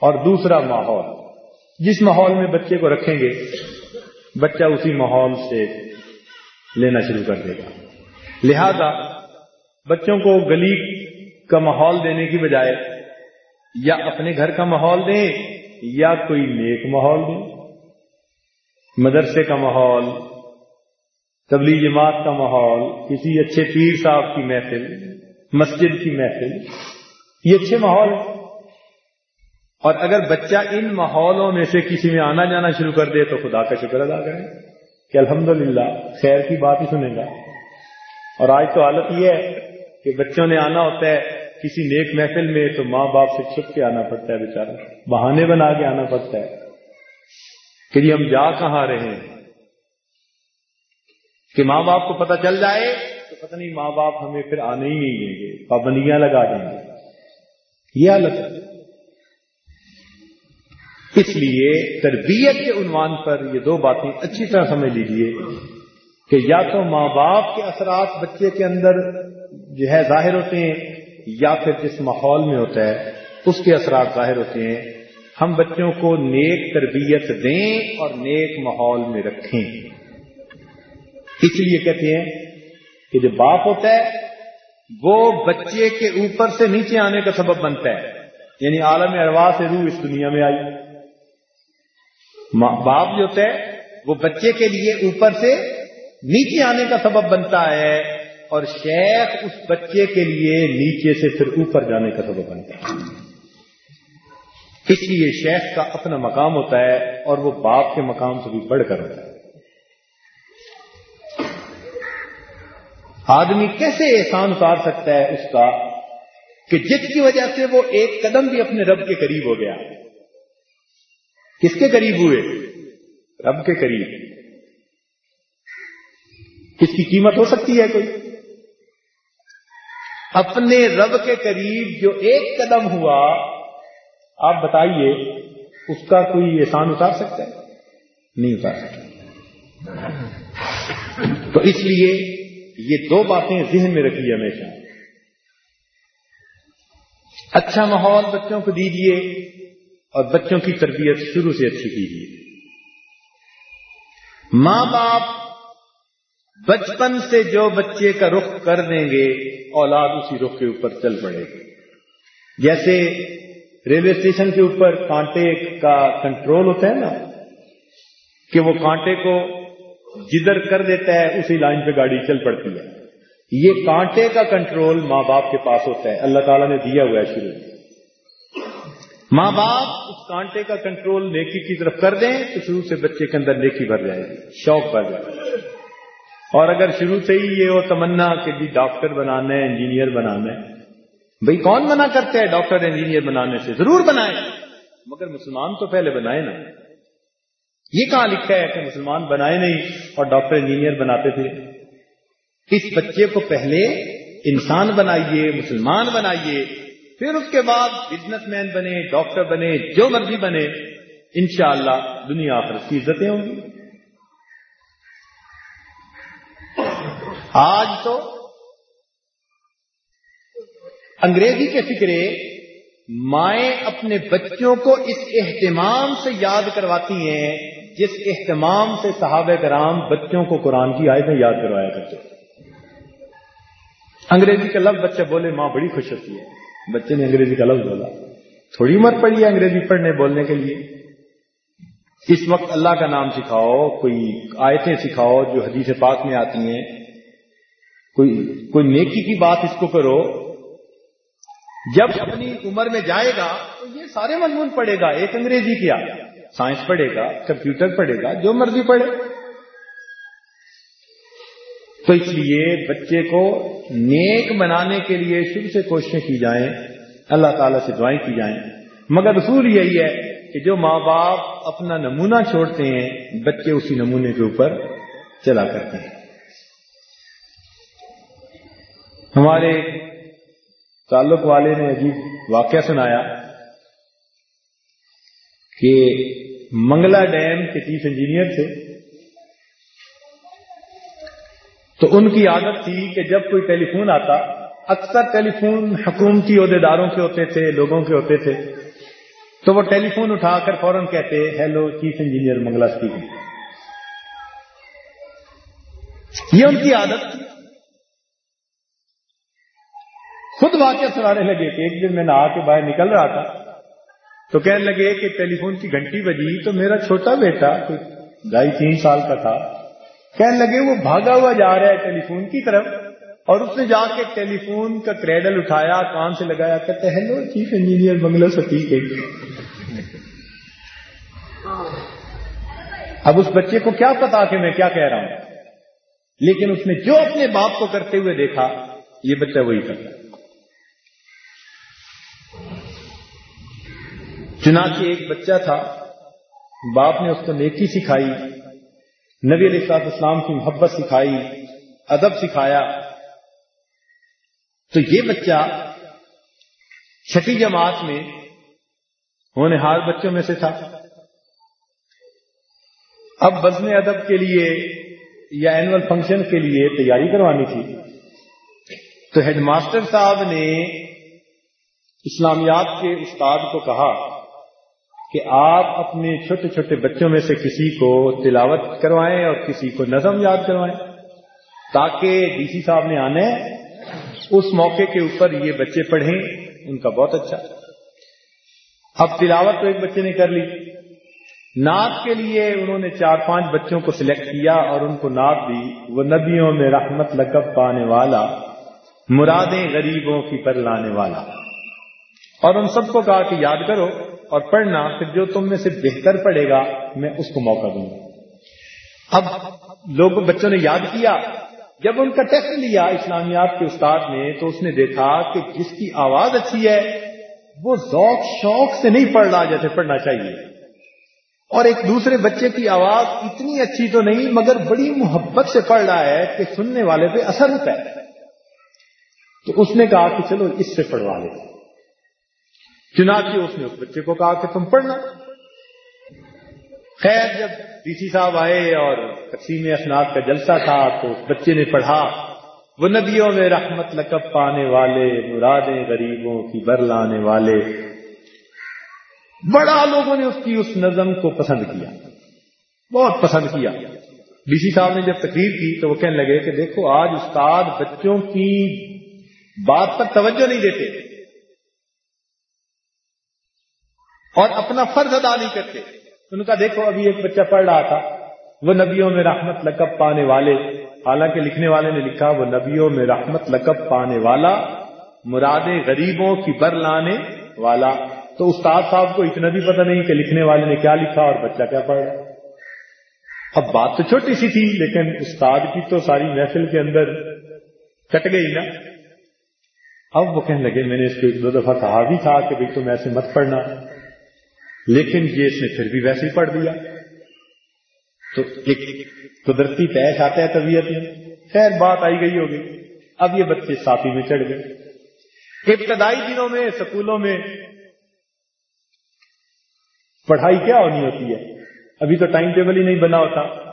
اور دوسرا ماحول، جس ماحول میں بچے کو رکھیں گے، بچہ اسی ماحول سے لینا شروع کر دے گا۔ لہذا بچوں کو گلی کا ماحول دینے کی بجائے یا اپنے گھر کا ماحول دیں یا کوئی نیک ماحول دیں۔ مدرسے کا ماحول، تبلیغ جماعت کا ماحول، کسی اچھے پیر صاحب کی محفل، مسجد کی محفل، یہ اچھے ماحول۔ اور اگر بچہ ان ماحولوں میں سے کسی میں آنا جانا شروع کر دے تو خدا کا شکر ادا کرے۔ کہ الحمدللہ، خیر کی بات ہی سنیں گا۔ اور آج تو حالت یہ ہے کہ بچوں نے آنا ہوتا ہے کسی نیک محفل میں تو ماں باپ سے چھپ کے آنا پڑتا ہے بیچارہ۔ بہانے بنا کے آنا پڑتا ہے۔ کہ جی ہم جا کہاں رہے ہیں؟ کہ ماں باپ کو پتہ چل جائے تو پتہ نہیں ماں باپ ہمیں پھر آنے ہی نہیں دیں گے، پابندیاں لگا دیں گے۔ یہ حالت ہے۔ اس لیے تربیت کے عنوان پر یہ دو باتیں اچھی طرح سمجھ لیجیے کہ یا تو ماں باپ کے اثرات بچے کے اندر جو ہے ظاہر ہوتے ہیں یا پھر جس ماحول میں ہوتا ہے اس کے اثرات ظاہر ہوتے ہیں۔ ہم بچوں کو نیک تربیت دیں اور نیک ماحول میں رکھیں۔ اس لیے کہتے ہیں کہ جو باپ ہوتا ہے وہ بچے کے اوپر سے نیچے آنے کا سبب بنتا ہے۔ یعنی عالم اروا سے روح اس دنیا میں آئی۔ باپ جو ہوتا ہے وہ بچے کے لیے اوپر سے نیچے آنے کا سبب بنتا ہے اور شیخ اس بچے کے لیے نیچے سے پھر اوپر جانے کا سبب بنتا ہے۔ اس لیے شیخ کا اپنا مقام ہوتا ہے اور وہ باپ کے مقام سے بھی بڑھ کر ہوتا ہے۔ آدمی کیسے احسان اتار سکتا ہے اس کا کہ جس کی وجہ سے وہ ایک قدم بھی اپنے رب کے قریب ہو گیا۔ کس کے قریب ہوئے؟ رب کے قریب۔ کس کی قیمت ہو سکتی ہے کوئی؟ اپنے رب کے قریب جو ایک قدم ہوا، آپ بتائیے، اس کا کوئی احسان اتار سکتا ہے؟ نہیں اتار سکتا۔ تو اس لیے یہ دو باتیں ذہن میں رکھیے ہمیشہ۔ اچھا ماحول بچوں کو دیجیے اور بچوں کی تربیت شروع سے اچھی کیجیے ماں باپ بچپن سے جو بچے کا رخ کر دیں گے، اولاد اسی رخ کے اوپر چل پڑے گی۔ جیسے ریلوے اسٹیشن کے اوپر کانٹے کا کنٹرول ہوتا ہے نا، کہ وہ کانٹے کو جدھر کر دیتا ہے، اسی لائن پہ گاڑی چل پڑتی ہے۔ یہ کانٹے کا کنٹرول ماں باپ کے پاس ہوتا ہے۔ اللہ تعالیٰ نے دیا ہوا ہے شروع میں۔ ماں باپ اس کانٹے کا کنٹرول نیکی کی طرف کر دیں تو شروع سے بچے کے اندر نیکی بھر جائے گی، شوق بھر جائے گا اور اگر شروع سے ہی یہ ہو تمنا کہ جی ڈاکٹر بنانا ہے، انجینئر بنانا ہے، بھئی کون منع کرتے ہیں ڈاکٹر، انجینئر بنانے سے؟ ضرور بنائے۔ مگر مسلمان تو پہلے بنائے نا۔ یہ کہاں لکھا ہے کہ مسلمان بنائے نہیں اور ڈاکٹر، انجینئر بناتے تھے؟ اس بچے کو پہلے انسان بنائیے، مسلمان بنائیے۔ پھر اس کے بعد بزنس مین بنے ڈاکٹر بنے، جو مرضی بنے، انشاءاللہ دنیا آخر کی عزتیں ہوں گی۔ آج تو انگریزی کے فکرے مائیں اپنے بچوں کو اس اہتمام سے یاد کرواتی ہیں جس اہتمام سے صحابہ کرام بچوں کو قرآن کی آیتیں یاد کروایا کرتے انگریزی کا لفظ بچہ بولے، ماں بڑی خوش ہوتی ہے۔ بچے نے انگریزی کا لفظ بولا۔ تھوڑی عمر پڑی ہے انگریزی پڑھنے بولنے کے لیے۔ اس وقت اللہ کا نام سکھاؤ، کوئی آیتیں سکھاؤ جو حدیث پاک میں آتی ہیں۔ کوئی کوئی نیکی کی بات اس کو کرو۔ جب اپنی عمر میں جائے گا تو یہ سارے مضمون پڑھے گا، ایک انگریزی کیا۔ سائنس پڑھے گا، کمپیوٹر پڑھے گا، جو مرضی پڑھے۔ تو اس لیے بچے کو نیک بنانے کے لیے شروع سے کوششیں کی جائیں، اللہ تعالی سے دعائیں کی جائیں۔ مگر اصول یہی ہے کہ جو ماں باپ اپنا نمونہ چھوڑتے ہیں، بچے اسی نمونے کے اوپر چلا کرتے ہیں۔ ہمارے تعلق والے نے عجیب واقعہ سنایا کہ منگلا ڈیم کے چیف انجینئر تھے۔ تو ان کی عادت تھی کہ جب کوئی ٹیلی فون آتا، اکثر ٹیلی فون حکومتی عہدے داروں کے ہوتے تھے، لوگوں کے ہوتے تھے۔ تو وہ ٹیلی فون اٹھا کر فوراً کہتے hello chief engineer Mangla speaking یہ ان کی عادت خود واقعہ سنانے لگے کہ ایک دن میں نہا کے باہر نکل رہا تھا۔ تو کہنے لگے کہ ٹیلی فون کی گھنٹی بجی تو میرا چھوٹا بیٹا ڈھائی تین سال کا تھا۔ کہنے لگے، وہ بھاگا ہوا جا رہا ہے ٹیلی فون کی طرف اور اس نے جا کے ٹیلی فون کا کریڈل اٹھایا، کان سے لگایا، کہتے ہیلو، چیف انجینئر بنگلہ ستی کے اب اس بچے کو کیا پتا کہ میں کیا کہہ رہا ہوں؟ لیکن اس نے جو اپنے باپ کو کرتے ہوئے دیکھا، یہ بچہ وہی کرتا چنانچہ ایک بچہ تھا، باپ نے اس کو نیکی سکھائی نبی علیہ السلاط اسلام کی محبت سکھائی، ادب سکھایا۔ تو یہ بچہ چھٹی جماعت میں ہونے ہار بچوں میں سے تھا۔ اب بزم ادب کے لیے یا اینول فنکشن کے لیے تیاری کروانی تھی۔ تو ہیڈ ماسٹر صاحب نے اسلامیات کے استاد کو کہا کہ آپ اپنے چھوٹے چھوٹے بچوں میں سے کسی کو تلاوت کروائیں اور کسی کو نظم یاد کروائیں تاکہ ڈی سی صاحب نے آنے اس موقع کے اوپر یہ بچے پڑھیں، ان کا بہت اچھا۔ اب تلاوت تو ایک بچے نے کر لی۔ نعت کے لیے انہوں نے چار پانچ بچوں کو سلیکٹ کیا اور ان کو نعت دی۔ وہ نبیوں میں رحمت لقب پانے والا، مرادیں غریبوں کی پر لانے والا۔ اور ان سب کو کہا کہ یاد کرو اور پڑھنا، پھر جو تم میں سے بہتر پڑھے گا، میں اس کو موقع دوں گا۔ اب لوگ بچوں نے یاد کیا، جب ان کا ٹیسٹ لیا اسلامیات کے استاد نے، تو اس نے دیکھا کہ جس کی آواز اچھی ہے، وہ ذوق، شوق سے نہیں پڑھ رہا جیسے پڑھنا چاہیے۔ اور ایک دوسرے بچے کی آواز اتنی اچھی تو نہیں، مگر بڑی محبت سے پڑھ رہا ہے کہ سننے والے پہ اثر ہوتا ہے۔ تو اس نے کہا کہ چلو اس سے پڑھوا لے چنانچہ اس نے اس بچے کو کہا کہ تم پڑھنا۔ خیر، جب ڈی سی صاحب آئے اور تقسیم اسناد کا جلسہ تھا تو اس بچے نے پڑھا، وہ نبیوں میں رحمت لقب پانے والے، مرادیں غریبوں کی بر لانے والے۔ بڑا لوگوں نے اس کی اس نظم کو پسند کیا، بہت پسند کیا۔ ڈی سی صاحب نے جب تقریر کی تو وہ کہنے لگے کہ دیکھو، آج استاد بچوں کی بات پر توجہ نہیں دیتے۔ اور اپنا فرض ادا نہیں کرتے۔ ان کا دیکھو، ابھی ایک بچہ پڑھ رہا تھا۔ وہ نبیوں میں رحمت لقب پانے والے، حالانکہ لکھنے والے نے لکھا، وہ نبیوں میں رحمت لقب پانے والا، مراد غریبوں کی بر لانے والا۔ تو استاد صاحب کو اتنا بھی پتہ نہیں کہ لکھنے والے نے کیا لکھا اور بچہ کیا پڑھ رہا۔ اب بات تو چھوٹی سی تھی، لیکن استاد کی تو ساری محفل کے اندر کٹ گئی نا۔ اب وہ کہنے لگے، میں نے اس کو ایک دو دفعہ کہا بھی تھا کہ بھائی تم ایسے مت پڑھنا۔ لیکن یہ اس نے پھر بھی ویسے ہی پڑھ دیا تو ایک قدرتی پیش آتا ہے طبیعت میں۔ خیر، بات آئی گئی ہوگی۔ اب یہ بچے ساتھی میں چڑھ گئے۔ ابتدائی دنوں میں، سکولوں میں پڑھائی کیا ہونی ہوتی ہے؟ ابھی تو ٹائم ٹیبل ہی نہیں بنا ہوتا۔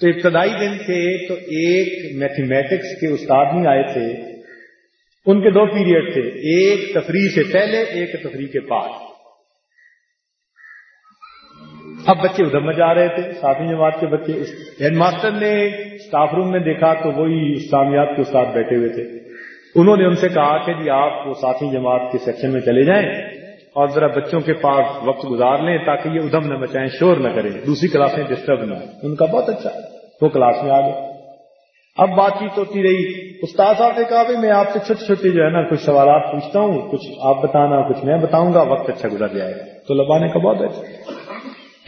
تو ابتدائی دن تھے، تو ایک میتھمیٹکس کے استاد نہیں آئے تھے۔ ان کے دو پیریڈ تھے۔ ایک تفریح سے پہلے، ایک تفریح کے بعد۔ اب بچے ادھر میں جا رہے تھے، ساتویں جماعت کے بچے۔ ہیڈ ماسٹر نے اسٹاف روم میں دیکھا تو وہی اسلامیات کے استاد بیٹھے ہوئے تھے۔ انہوں نے ان سے کہا کہ جی آپ وہ ساتویں جماعت کے سیکشن میں چلے جائیں اور ذرا بچوں کے پاس وقت گزار لیں تاکہ یہ ادھم نہ مچائیں، شور نہ کریں، دوسری کلاسیں ڈسٹرب نہ ان کا بہت اچھا۔ وہ کلاس میں آ گئے۔ اب بات چیت ہوتی رہی۔ استاد صاحب نے کہا، بھائی میں آپ سے چھوٹی چھوٹی جو ہے نا کچھ سوالات پوچھتا ہوں، کچھ آپ بتانا، کچھ میں بتاؤں گا، وقت اچھا گزر جائے گا۔ تو لبانے کا بہت اچھا۔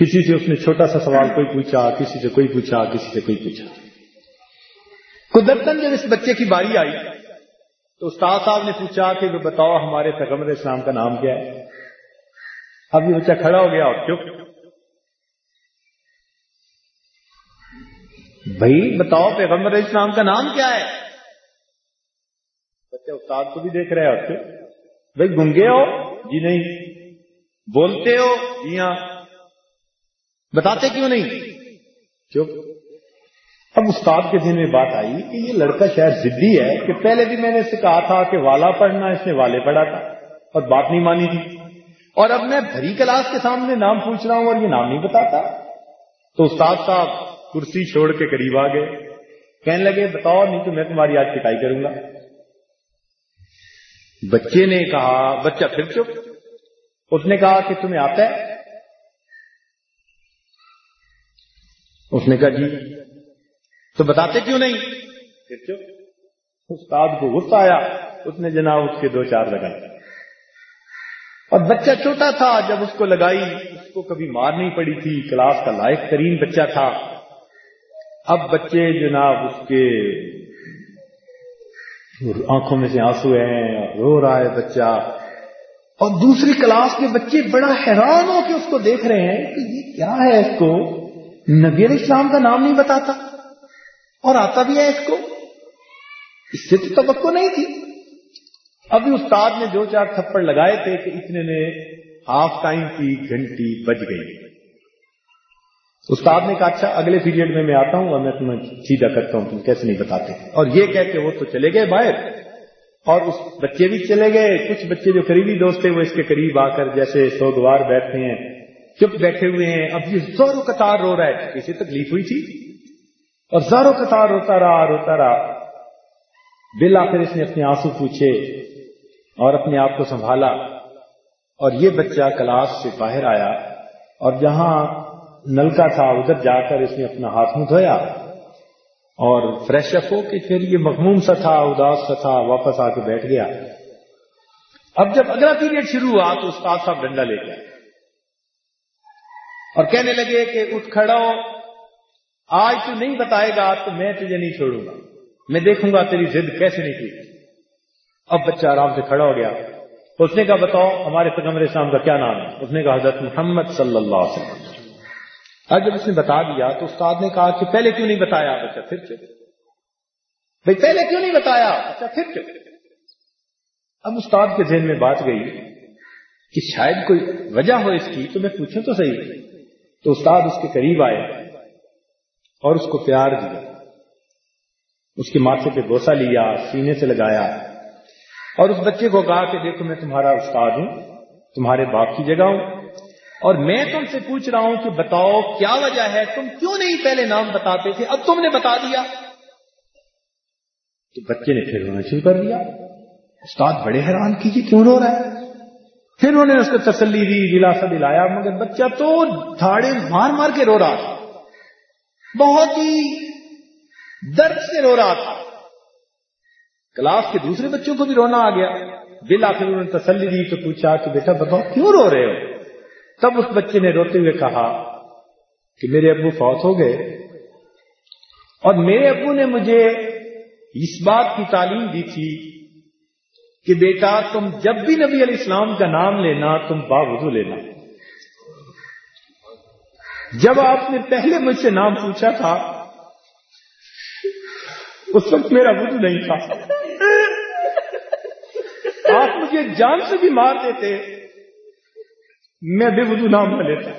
کسی سے اس نے چھوٹا سا سوال کوئی پوچھا، کسی سے کوئی پوچھا، کسی سے کوئی پوچھا۔ قدرتن جب اس بچے کی باری آئی، تو استاد صاحب نے پوچھا کہ وہ بتاؤ ہمارے پیغمبر اسلام کا نام کیا ہے؟ اب یہ بچہ کھڑا ہو گیا اور چپ۔ بھائی، بتاؤ پیغمبر اسلام کا نام کیا ہے؟ بچہ استاد کو بھی دیکھ رہے اور چپ۔ بھائی، گنگے ہو؟ جی نہیں۔ بولتے ہو؟ جی ہاں۔ بتاتے کیوں نہیں؟ چپ اب استاد کے دن میں بات آئی کہ یہ لڑکا شاید ضدی ہے کہ پہلے بھی میں نے اس سے کہا تھا کہ والا پڑھنا، اس نے والے پڑھا تھا اور بات نہیں مانی تھی۔ اور اب میں بھری کلاس کے سامنے نام پوچھ رہا ہوں اور یہ نام نہیں بتاتا۔ تو استاد صاحب کرسی چھوڑ کے قریب آ گئے۔ کہنے لگے، بتاؤ، نہیں تو میں تمہاری آج پٹائی کروں گا۔ بچے نے کہا، بچہ پھر چپ۔ اس نے کہا کہ تمہیں آتا ہے؟ اس نے کہا جی. تو بتاتے کیوں نہیں؟ پھر چپ۔ استاد کو غصہ آیا، اس نے جناب اس کے دو چار لگائے۔ اور بچہ چھوٹا تھا، جب اس کو لگائی، اس کو کبھی مار نہیں پڑی تھی، کلاس کا لائق ترین بچہ تھا۔ اب بچے جناب اس کے آنکھوں میں سے آنسو ہیں، رو رہا ہے بچہ۔ اور دوسری کلاس کے بچے بڑا حیران ہو کے اس کو دیکھ رہے ہیں کہ یہ کیا ہے اس کو؟ نبی علیہ السلام کا نام نہیں بتاتا اور آتا بھی ہے اس کو۔ اس سے تو توقع نہیں تھی۔ ابھی استاد نے جو چار تھپڑ لگائے تھے کہ اتنے میں ہاف ٹائم کی گھنٹی بج گئی۔ استاد نے کہا اچھا اگلے پیریڈ میں میں آتا ہوں اور میں تمہیں سیدھا کرتا ہوں، تم کیسے نہیں بتاتے۔ اور یہ کہہ کے وہ تو چلے گئے باہر۔ اور اس بچے بھی چلے گئے۔ کچھ بچے جو قریبی دوست تھے وہ اس کے قریب آ کر جیسے سوگوار بیٹھتے ہیں۔ چپ بیٹھے ہوئے ہیں، اب یہ زوروں قطار رو رہا ہے۔ کسی تکلیف ہوئی تھی؟ اور زوروں قطار روتا رہا روتا رہا۔ بل آخر اس نے اپنے آنسو پوچھے اور اپنے آپ کو سنبھالا۔ اور یہ بچہ کلاس سے باہر آیا اور جہاں نلکا تھا، ادھر جا کر اس نے اپنا ہاتھ منہ دھویا۔ اور فریش اپ ہو کہ پھر یہ مخموم سا تھا، اداس سا تھا، واپس آ کے بیٹھ گیا۔ اب جب اگلا پیریڈ شروع ہوا تو استاد صاحب ڈنڈا لے گیا اور کہنے لگے کہ اٹھ کھڑا ہو۔ آج تو نہیں بتائے گا تو میں تجھے نہیں چھوڑوں گا۔ میں دیکھوں گا تیری ضد کیسے نہیں کی اب بچہ آرام سے کھڑا ہو گیا۔ اس نے کہا، بتاؤ، ہمارے پیغمبر اسلام کا کیا نام ہے؟ اس نے کہا، حضرت محمد صلی اللہ علیہ وسلم۔ اب جب اس نے بتا دیا تو استاد نے کہا کہ پہلے کیوں نہیں بتایا؟ بچہ پھر کیوں بھائی، پہلے کیوں نہیں بتایا؟ اچھا پھر کیوں اب استاد کے ذہن میں بات گئی کہ شاید کوئی وجہ ہو اس کی تو میں پوچھوں تو صحیح۔ تو استاد اس کے قریب آئے اور اس کو پیار دیا۔ اس کے ماتھے پہ بوسا لیا، سینے سے لگایا اور اس بچے کو کہا کہ دیکھو میں تمہارا استاد ہوں، تمہارے باپ کی جگہ ہوں اور میں تم سے پوچھ رہا ہوں کہ بتاؤ کیا وجہ ہے؟ تم کیوں نہیں پہلے نام بتاتے تھے؟ اب تم نے بتا دیا۔ تو بچے نے پھر رونا شروع کر دیا۔ استاد بڑے حیران کیجیے کیوں رو رہا ہے؟ پھر انہوں نے اس کو تسلی دی، دلاسا دلایا، مگر بچہ تو دھاڑے مار مار کے رو رہا تھا۔ بہت ہی درد سے رو رہا تھا۔ کلاس کے دوسرے بچوں کو بھی رونا آ گیا۔ بل آخر انہوں نے تسلی دی تو پوچھا کہ بیٹا بتاؤ کیوں رو رہے ہو؟ تب اس بچے نے روتے ہوئے کہا کہ میرے ابو فوت ہو گئے۔ اور میرے ابو نے مجھے اس بات کی تعلیم دی تھی کہ بیٹا تم جب بھی نبی علیہ السلام کا نام لینا، تم باوضو لینا۔ جب آپ نے پہلے مجھ سے نام پوچھا تھا، اس وقت میرا وضو نہیں تھا۔ آپ مجھے جان سے بھی مار دیتے، میں بے وضو نام نہ لیتا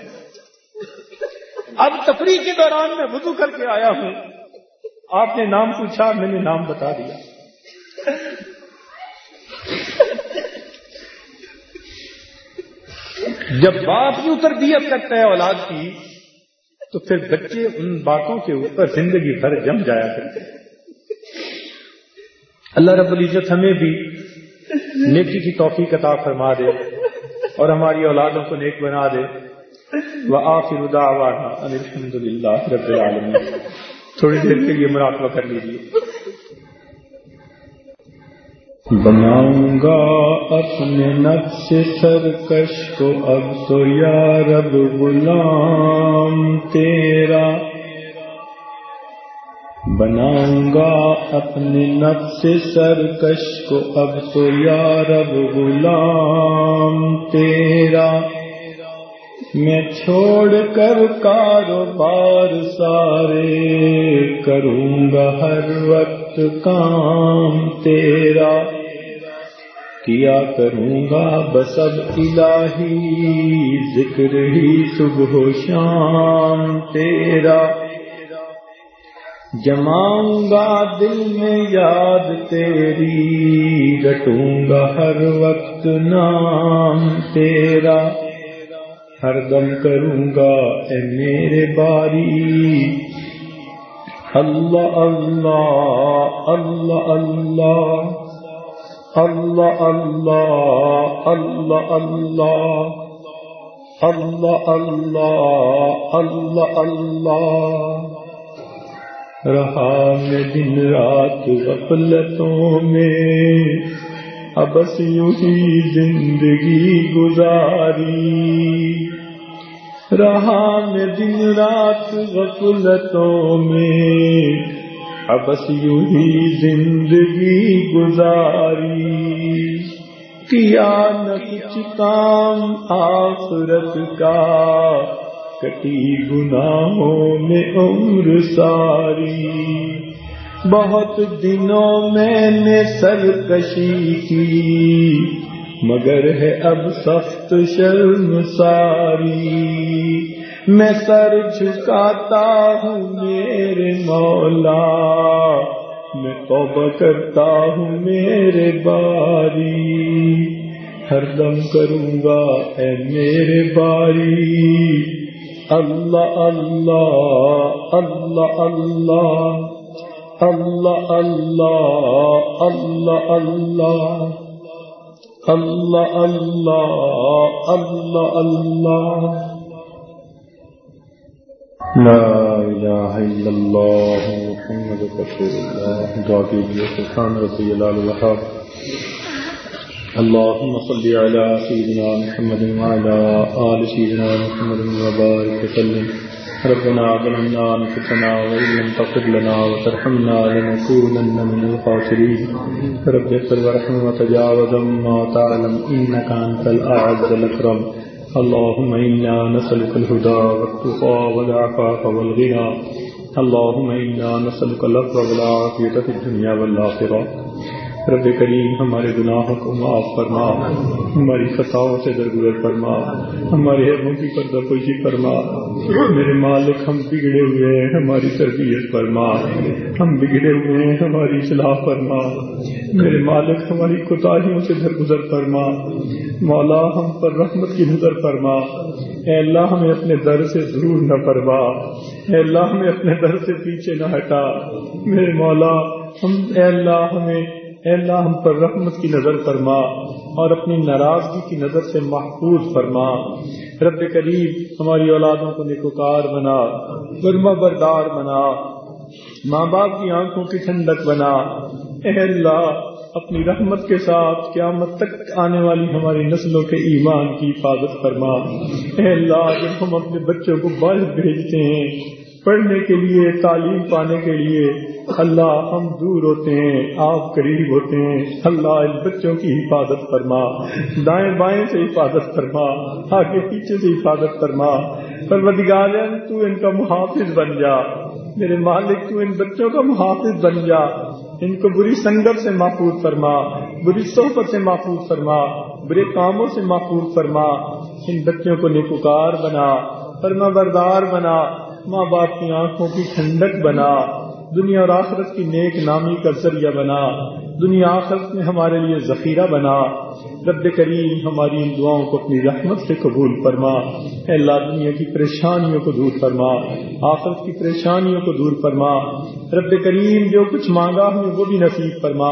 اب تفریح کے دوران میں وضو کر کے آیا ہوں۔ آپ نے نام پوچھا، میں نے نام بتا دیا۔ جب باپ یوں تربیت کرتا ہے اولاد کی، تو پھر بچے ان باتوں کے اوپر زندگی بھر جم جایا کرتے ہیں۔ اللہ رب العزت ہمیں بھی نیکی کی توفیق عطا فرما دے اور ہماری اولادوں کو نیک بنا دے۔ وہ آخر الحمد للہ رب العالمین۔ تھوڑی دیر کے لیے مراقبہ کر لیجیے بناؤں گا اپنے نفس سرکش کو۔ اب تو یا رب غلام تیرا۔ بناؤں گا اپنے نفس سرکش کو۔ اب تو یا رب غلام تیرا۔ میں چھوڑ کر کاروبار سارے کروں گا، ہر وقت کام تیرا۔ کیا کروں گا بس اب الہی ذکر ہی صبح و شام تیرا۔ جماؤں گا دل میں یاد تیری، رٹوں گا ہر وقت نام تیرا۔ ہر دم کروں گا اے میرے باری۔ اللہ اللہ اللہ اللہ۔ اللہ اللہ اللہ اللہ اللہ اللہ اللہ رہا میں دن رات غفلتوں میں ابس یوں ہی زندگی گزاری۔ رہا میں دن رات غفلتوں میں ابس یوں ہی زندگی گزاری۔ کیا نہ کچھ کام آخرت کا، کٹی گناہوں میں عمر ساری۔ بہت دنوں میں نے سرکشی کی، مگر ہے اب سخت شرم ساری۔ میں سر جھکاتا ہوں، میرے مولا۔ میں توبہ کرتا ہوں، میرے باری۔ ہر دم کروں گا، اے میرے باری۔ اللہ اللہ اللہ اللہ۔ اللہ اللہ اللہ اللہ۔ اللہ اللہ اللہ اللہ۔ لا إله إلا الله محمد رسول الله. دعاكي سبحان ربي العلى الوهاب اللهم صل على سيدنا محمد وعلى آل سيدنا محمد وبارك وسلم. ربنا ظلمنا أنفسنا وإن لم تغفر لنا وترحمنا لنكونن من الخاسرين رب اغفر وارحم وتجاوز ما تعلم إنك أنت الأعز الأكرم. اللهم إنا نسألك الهدى والتقى والعفاف والغنى. اللهم إنا نسألك الأفضل والعافية في الدنيا والآخرة. رب کریم، ہمارے گناہوں کو معاف فرما، ہماری خطاؤں سے درگزر فرما، ہمارے حرموں کی پردہ پوشی فرما، میرے مالک ہم بگڑے ہوئے ہیں، ہماری تربیت فرما، ہم بگڑے ہوئے ہیں، ہماری اصلاح فرما، میرے مالک ہماری کوتاہیوں سے درگزر فرما، مولا ہم پر رحمت کی نظر فرما، اے اللہ ہمیں اپنے در سے ضرور نہ فرما اے اللہ ہمیں اپنے در سے پیچھے نہ ہٹا، میرے مولا ہم، اے اللہ ہمیں اے اللہ، ہم پر رحمت کی نظر فرما اور اپنی ناراضگی کی نظر سے محفوظ فرما۔ رب کریم، ہماری اولادوں کو نکوکار بنا، گرما بردار بنا ماں باپ کی آنکھوں کی ٹھنڈک بنا۔ اے اللہ، اپنی رحمت کے ساتھ قیامت تک آنے والی ہماری نسلوں کے ایمان کی حفاظت فرما۔ اے اللہ، جب ہم اپنے بچوں کو باہر بھیجتے ہیں پڑھنے کے لیے، تعلیم پانے کے لیے اللہ ہم دور ہوتے ہیں، آپ قریب ہوتے ہیں۔ اللہ ان بچوں کی حفاظت فرما، دائیں بائیں سے حفاظت فرما، آگے پیچھے سے حفاظت فرما۔ پر تو ان کا محافظ بن جا۔ میرے مالک، تو ان بچوں کا محافظ بن جا۔ ان کو بری سنگت سے محفوظ فرما، بری صحبت سے محفوظ فرما، برے کاموں سے محفوظ فرما۔ ان بچوں کو نیکوکار بنا فرما بردار بنا۔ ماں باپ کی آنکھوں کی ٹھنڈک بنا، دنیا اور آخرت کی نیک نامی کا ذریعہ بنا، دنیا آخرت میں ہمارے لیے ذخیرہ بنا۔ رب کریم ہماری ان دعاؤں کو اپنی رحمت سے قبول فرما۔ اے اللہ، دنیا کی پریشانیوں کو دور فرما، آخرت کی پریشانیوں کو دور فرما۔ رب کریم جو کچھ مانگا ہمیں وہ بھی نصیب فرما۔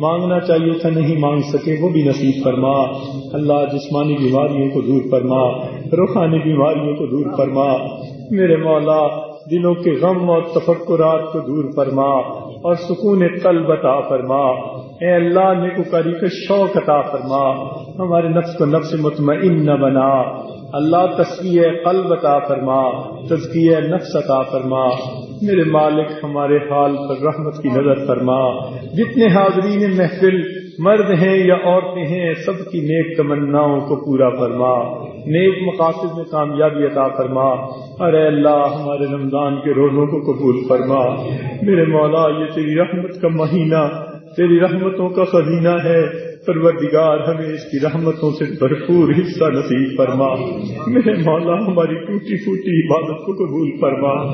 مانگنا چاہیے تھا، نہیں مانگ سکے وہ بھی نصیب فرما۔ اللہ جسمانی بیماریوں کو دور فرما، روحانی بیماریوں کو دور فرما۔ میرے مولا، دلوں کے غم اور تفکرات کو دور فرما اور سکون قلب عطا فرما۔ اے اللہ، نیکوکاری کا شوق عطا فرما۔ ہمارے نفس کو نفس مطمئن نہ بنا۔ اللہ تصویر قلب عطا فرما، تزکیہ نفس عطا فرما۔ میرے مالک، ہمارے حال پر رحمت کی نظر فرما۔ جتنے حاضرین محفل مرد ہیں یا عورتیں ہیں، سب کی نیک تمناؤں کو پورا فرما۔ نیک مقاصد میں کامیابی عطا فرما۔ ارے اللہ، ہمارے رمضان کے روزوں کو قبول فرما۔ میرے مولا، یہ تیری رحمت کا مہینہ، تیری رحمتوں کا خزینہ ہے۔ پروردگار، ہمیں اس کی رحمتوں سے بھرپور حصہ نصیب فرما۔ میرے مولا، ہماری ٹوٹی پھوٹی عبادت کو قبول فرما۔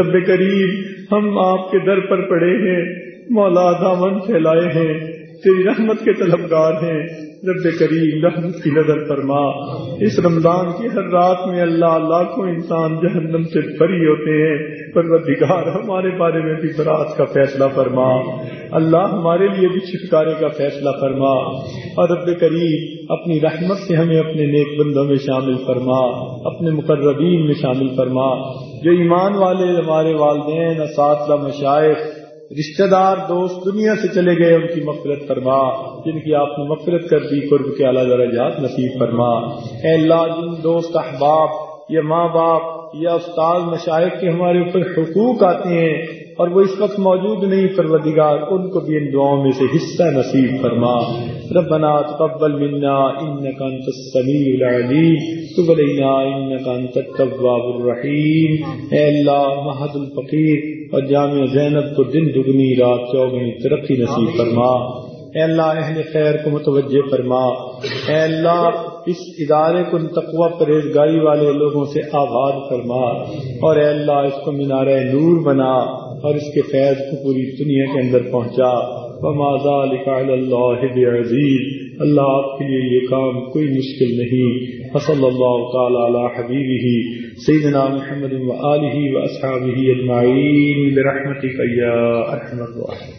رب کریم، ہم آپ کے در پر پڑے ہیں۔ مولا، دامن پھیلائے ہیں۔ تیری رحمت کے طلبگار ہیں۔ رب کریم رحمت کی نظر فرما۔ اس رمضان کی ہر رات میں اللہ لاکھوں انسان جہنم سے بری ہوتے ہیں۔ پروردگار ہمارے بارے میں بھی برات کا فیصلہ فرما۔ اللہ ہمارے لیے بھی چھٹکارے کا فیصلہ فرما۔ اور رب کریم اپنی رحمت سے ہمیں اپنے نیک بندوں میں شامل فرما۔ اپنے مقربین میں شامل فرما۔ جو ایمان والے ہمارے والدین اساتذہ مشائق رشتہ دار دوست دنیا سے چلے گئے، ان کی مفرت فرما۔ جن کی آپ نے مفرت کر دی، قرب کے اعلیٰ درجات نصیب فرما۔ اے اللہ، جن دوست احباب یا ماں باپ یا استاد مشاہد کے ہمارے اوپر حقوق آتے ہیں اور وہ اس وقت موجود نہیں، پروردگار، ان کو بھی ان دعاؤں میں سے حصہ نصیب فرما۔ ربنا تقبل منا انك انت السميع العليم تب علينا انك انت التواب الرحيم اے اللہ محد الفقیر اور جامع زینب کو دن دگنی رات چوگنی ترقی نصیب فرما۔ اے اللہ اہل خیر کو متوجہ فرما۔ اے اللہ اس ادارے کو تقوی پرہیزگاری والے لوگوں سے آباد فرما۔ اور اے اللہ اس کو مینار نور بنا اور اس کے فیض کو پوری دنیا کے اندر پہنچا۔ اللہ عزیز اللہ آپ کے لیے یہ کام کوئی مشکل نہیں۔ صلی اللہ تعالی علی حبیبہ، سیدنا محمد و آلہ و اصحابہ اجمعین، برحمتک یا ارحم الراحمین۔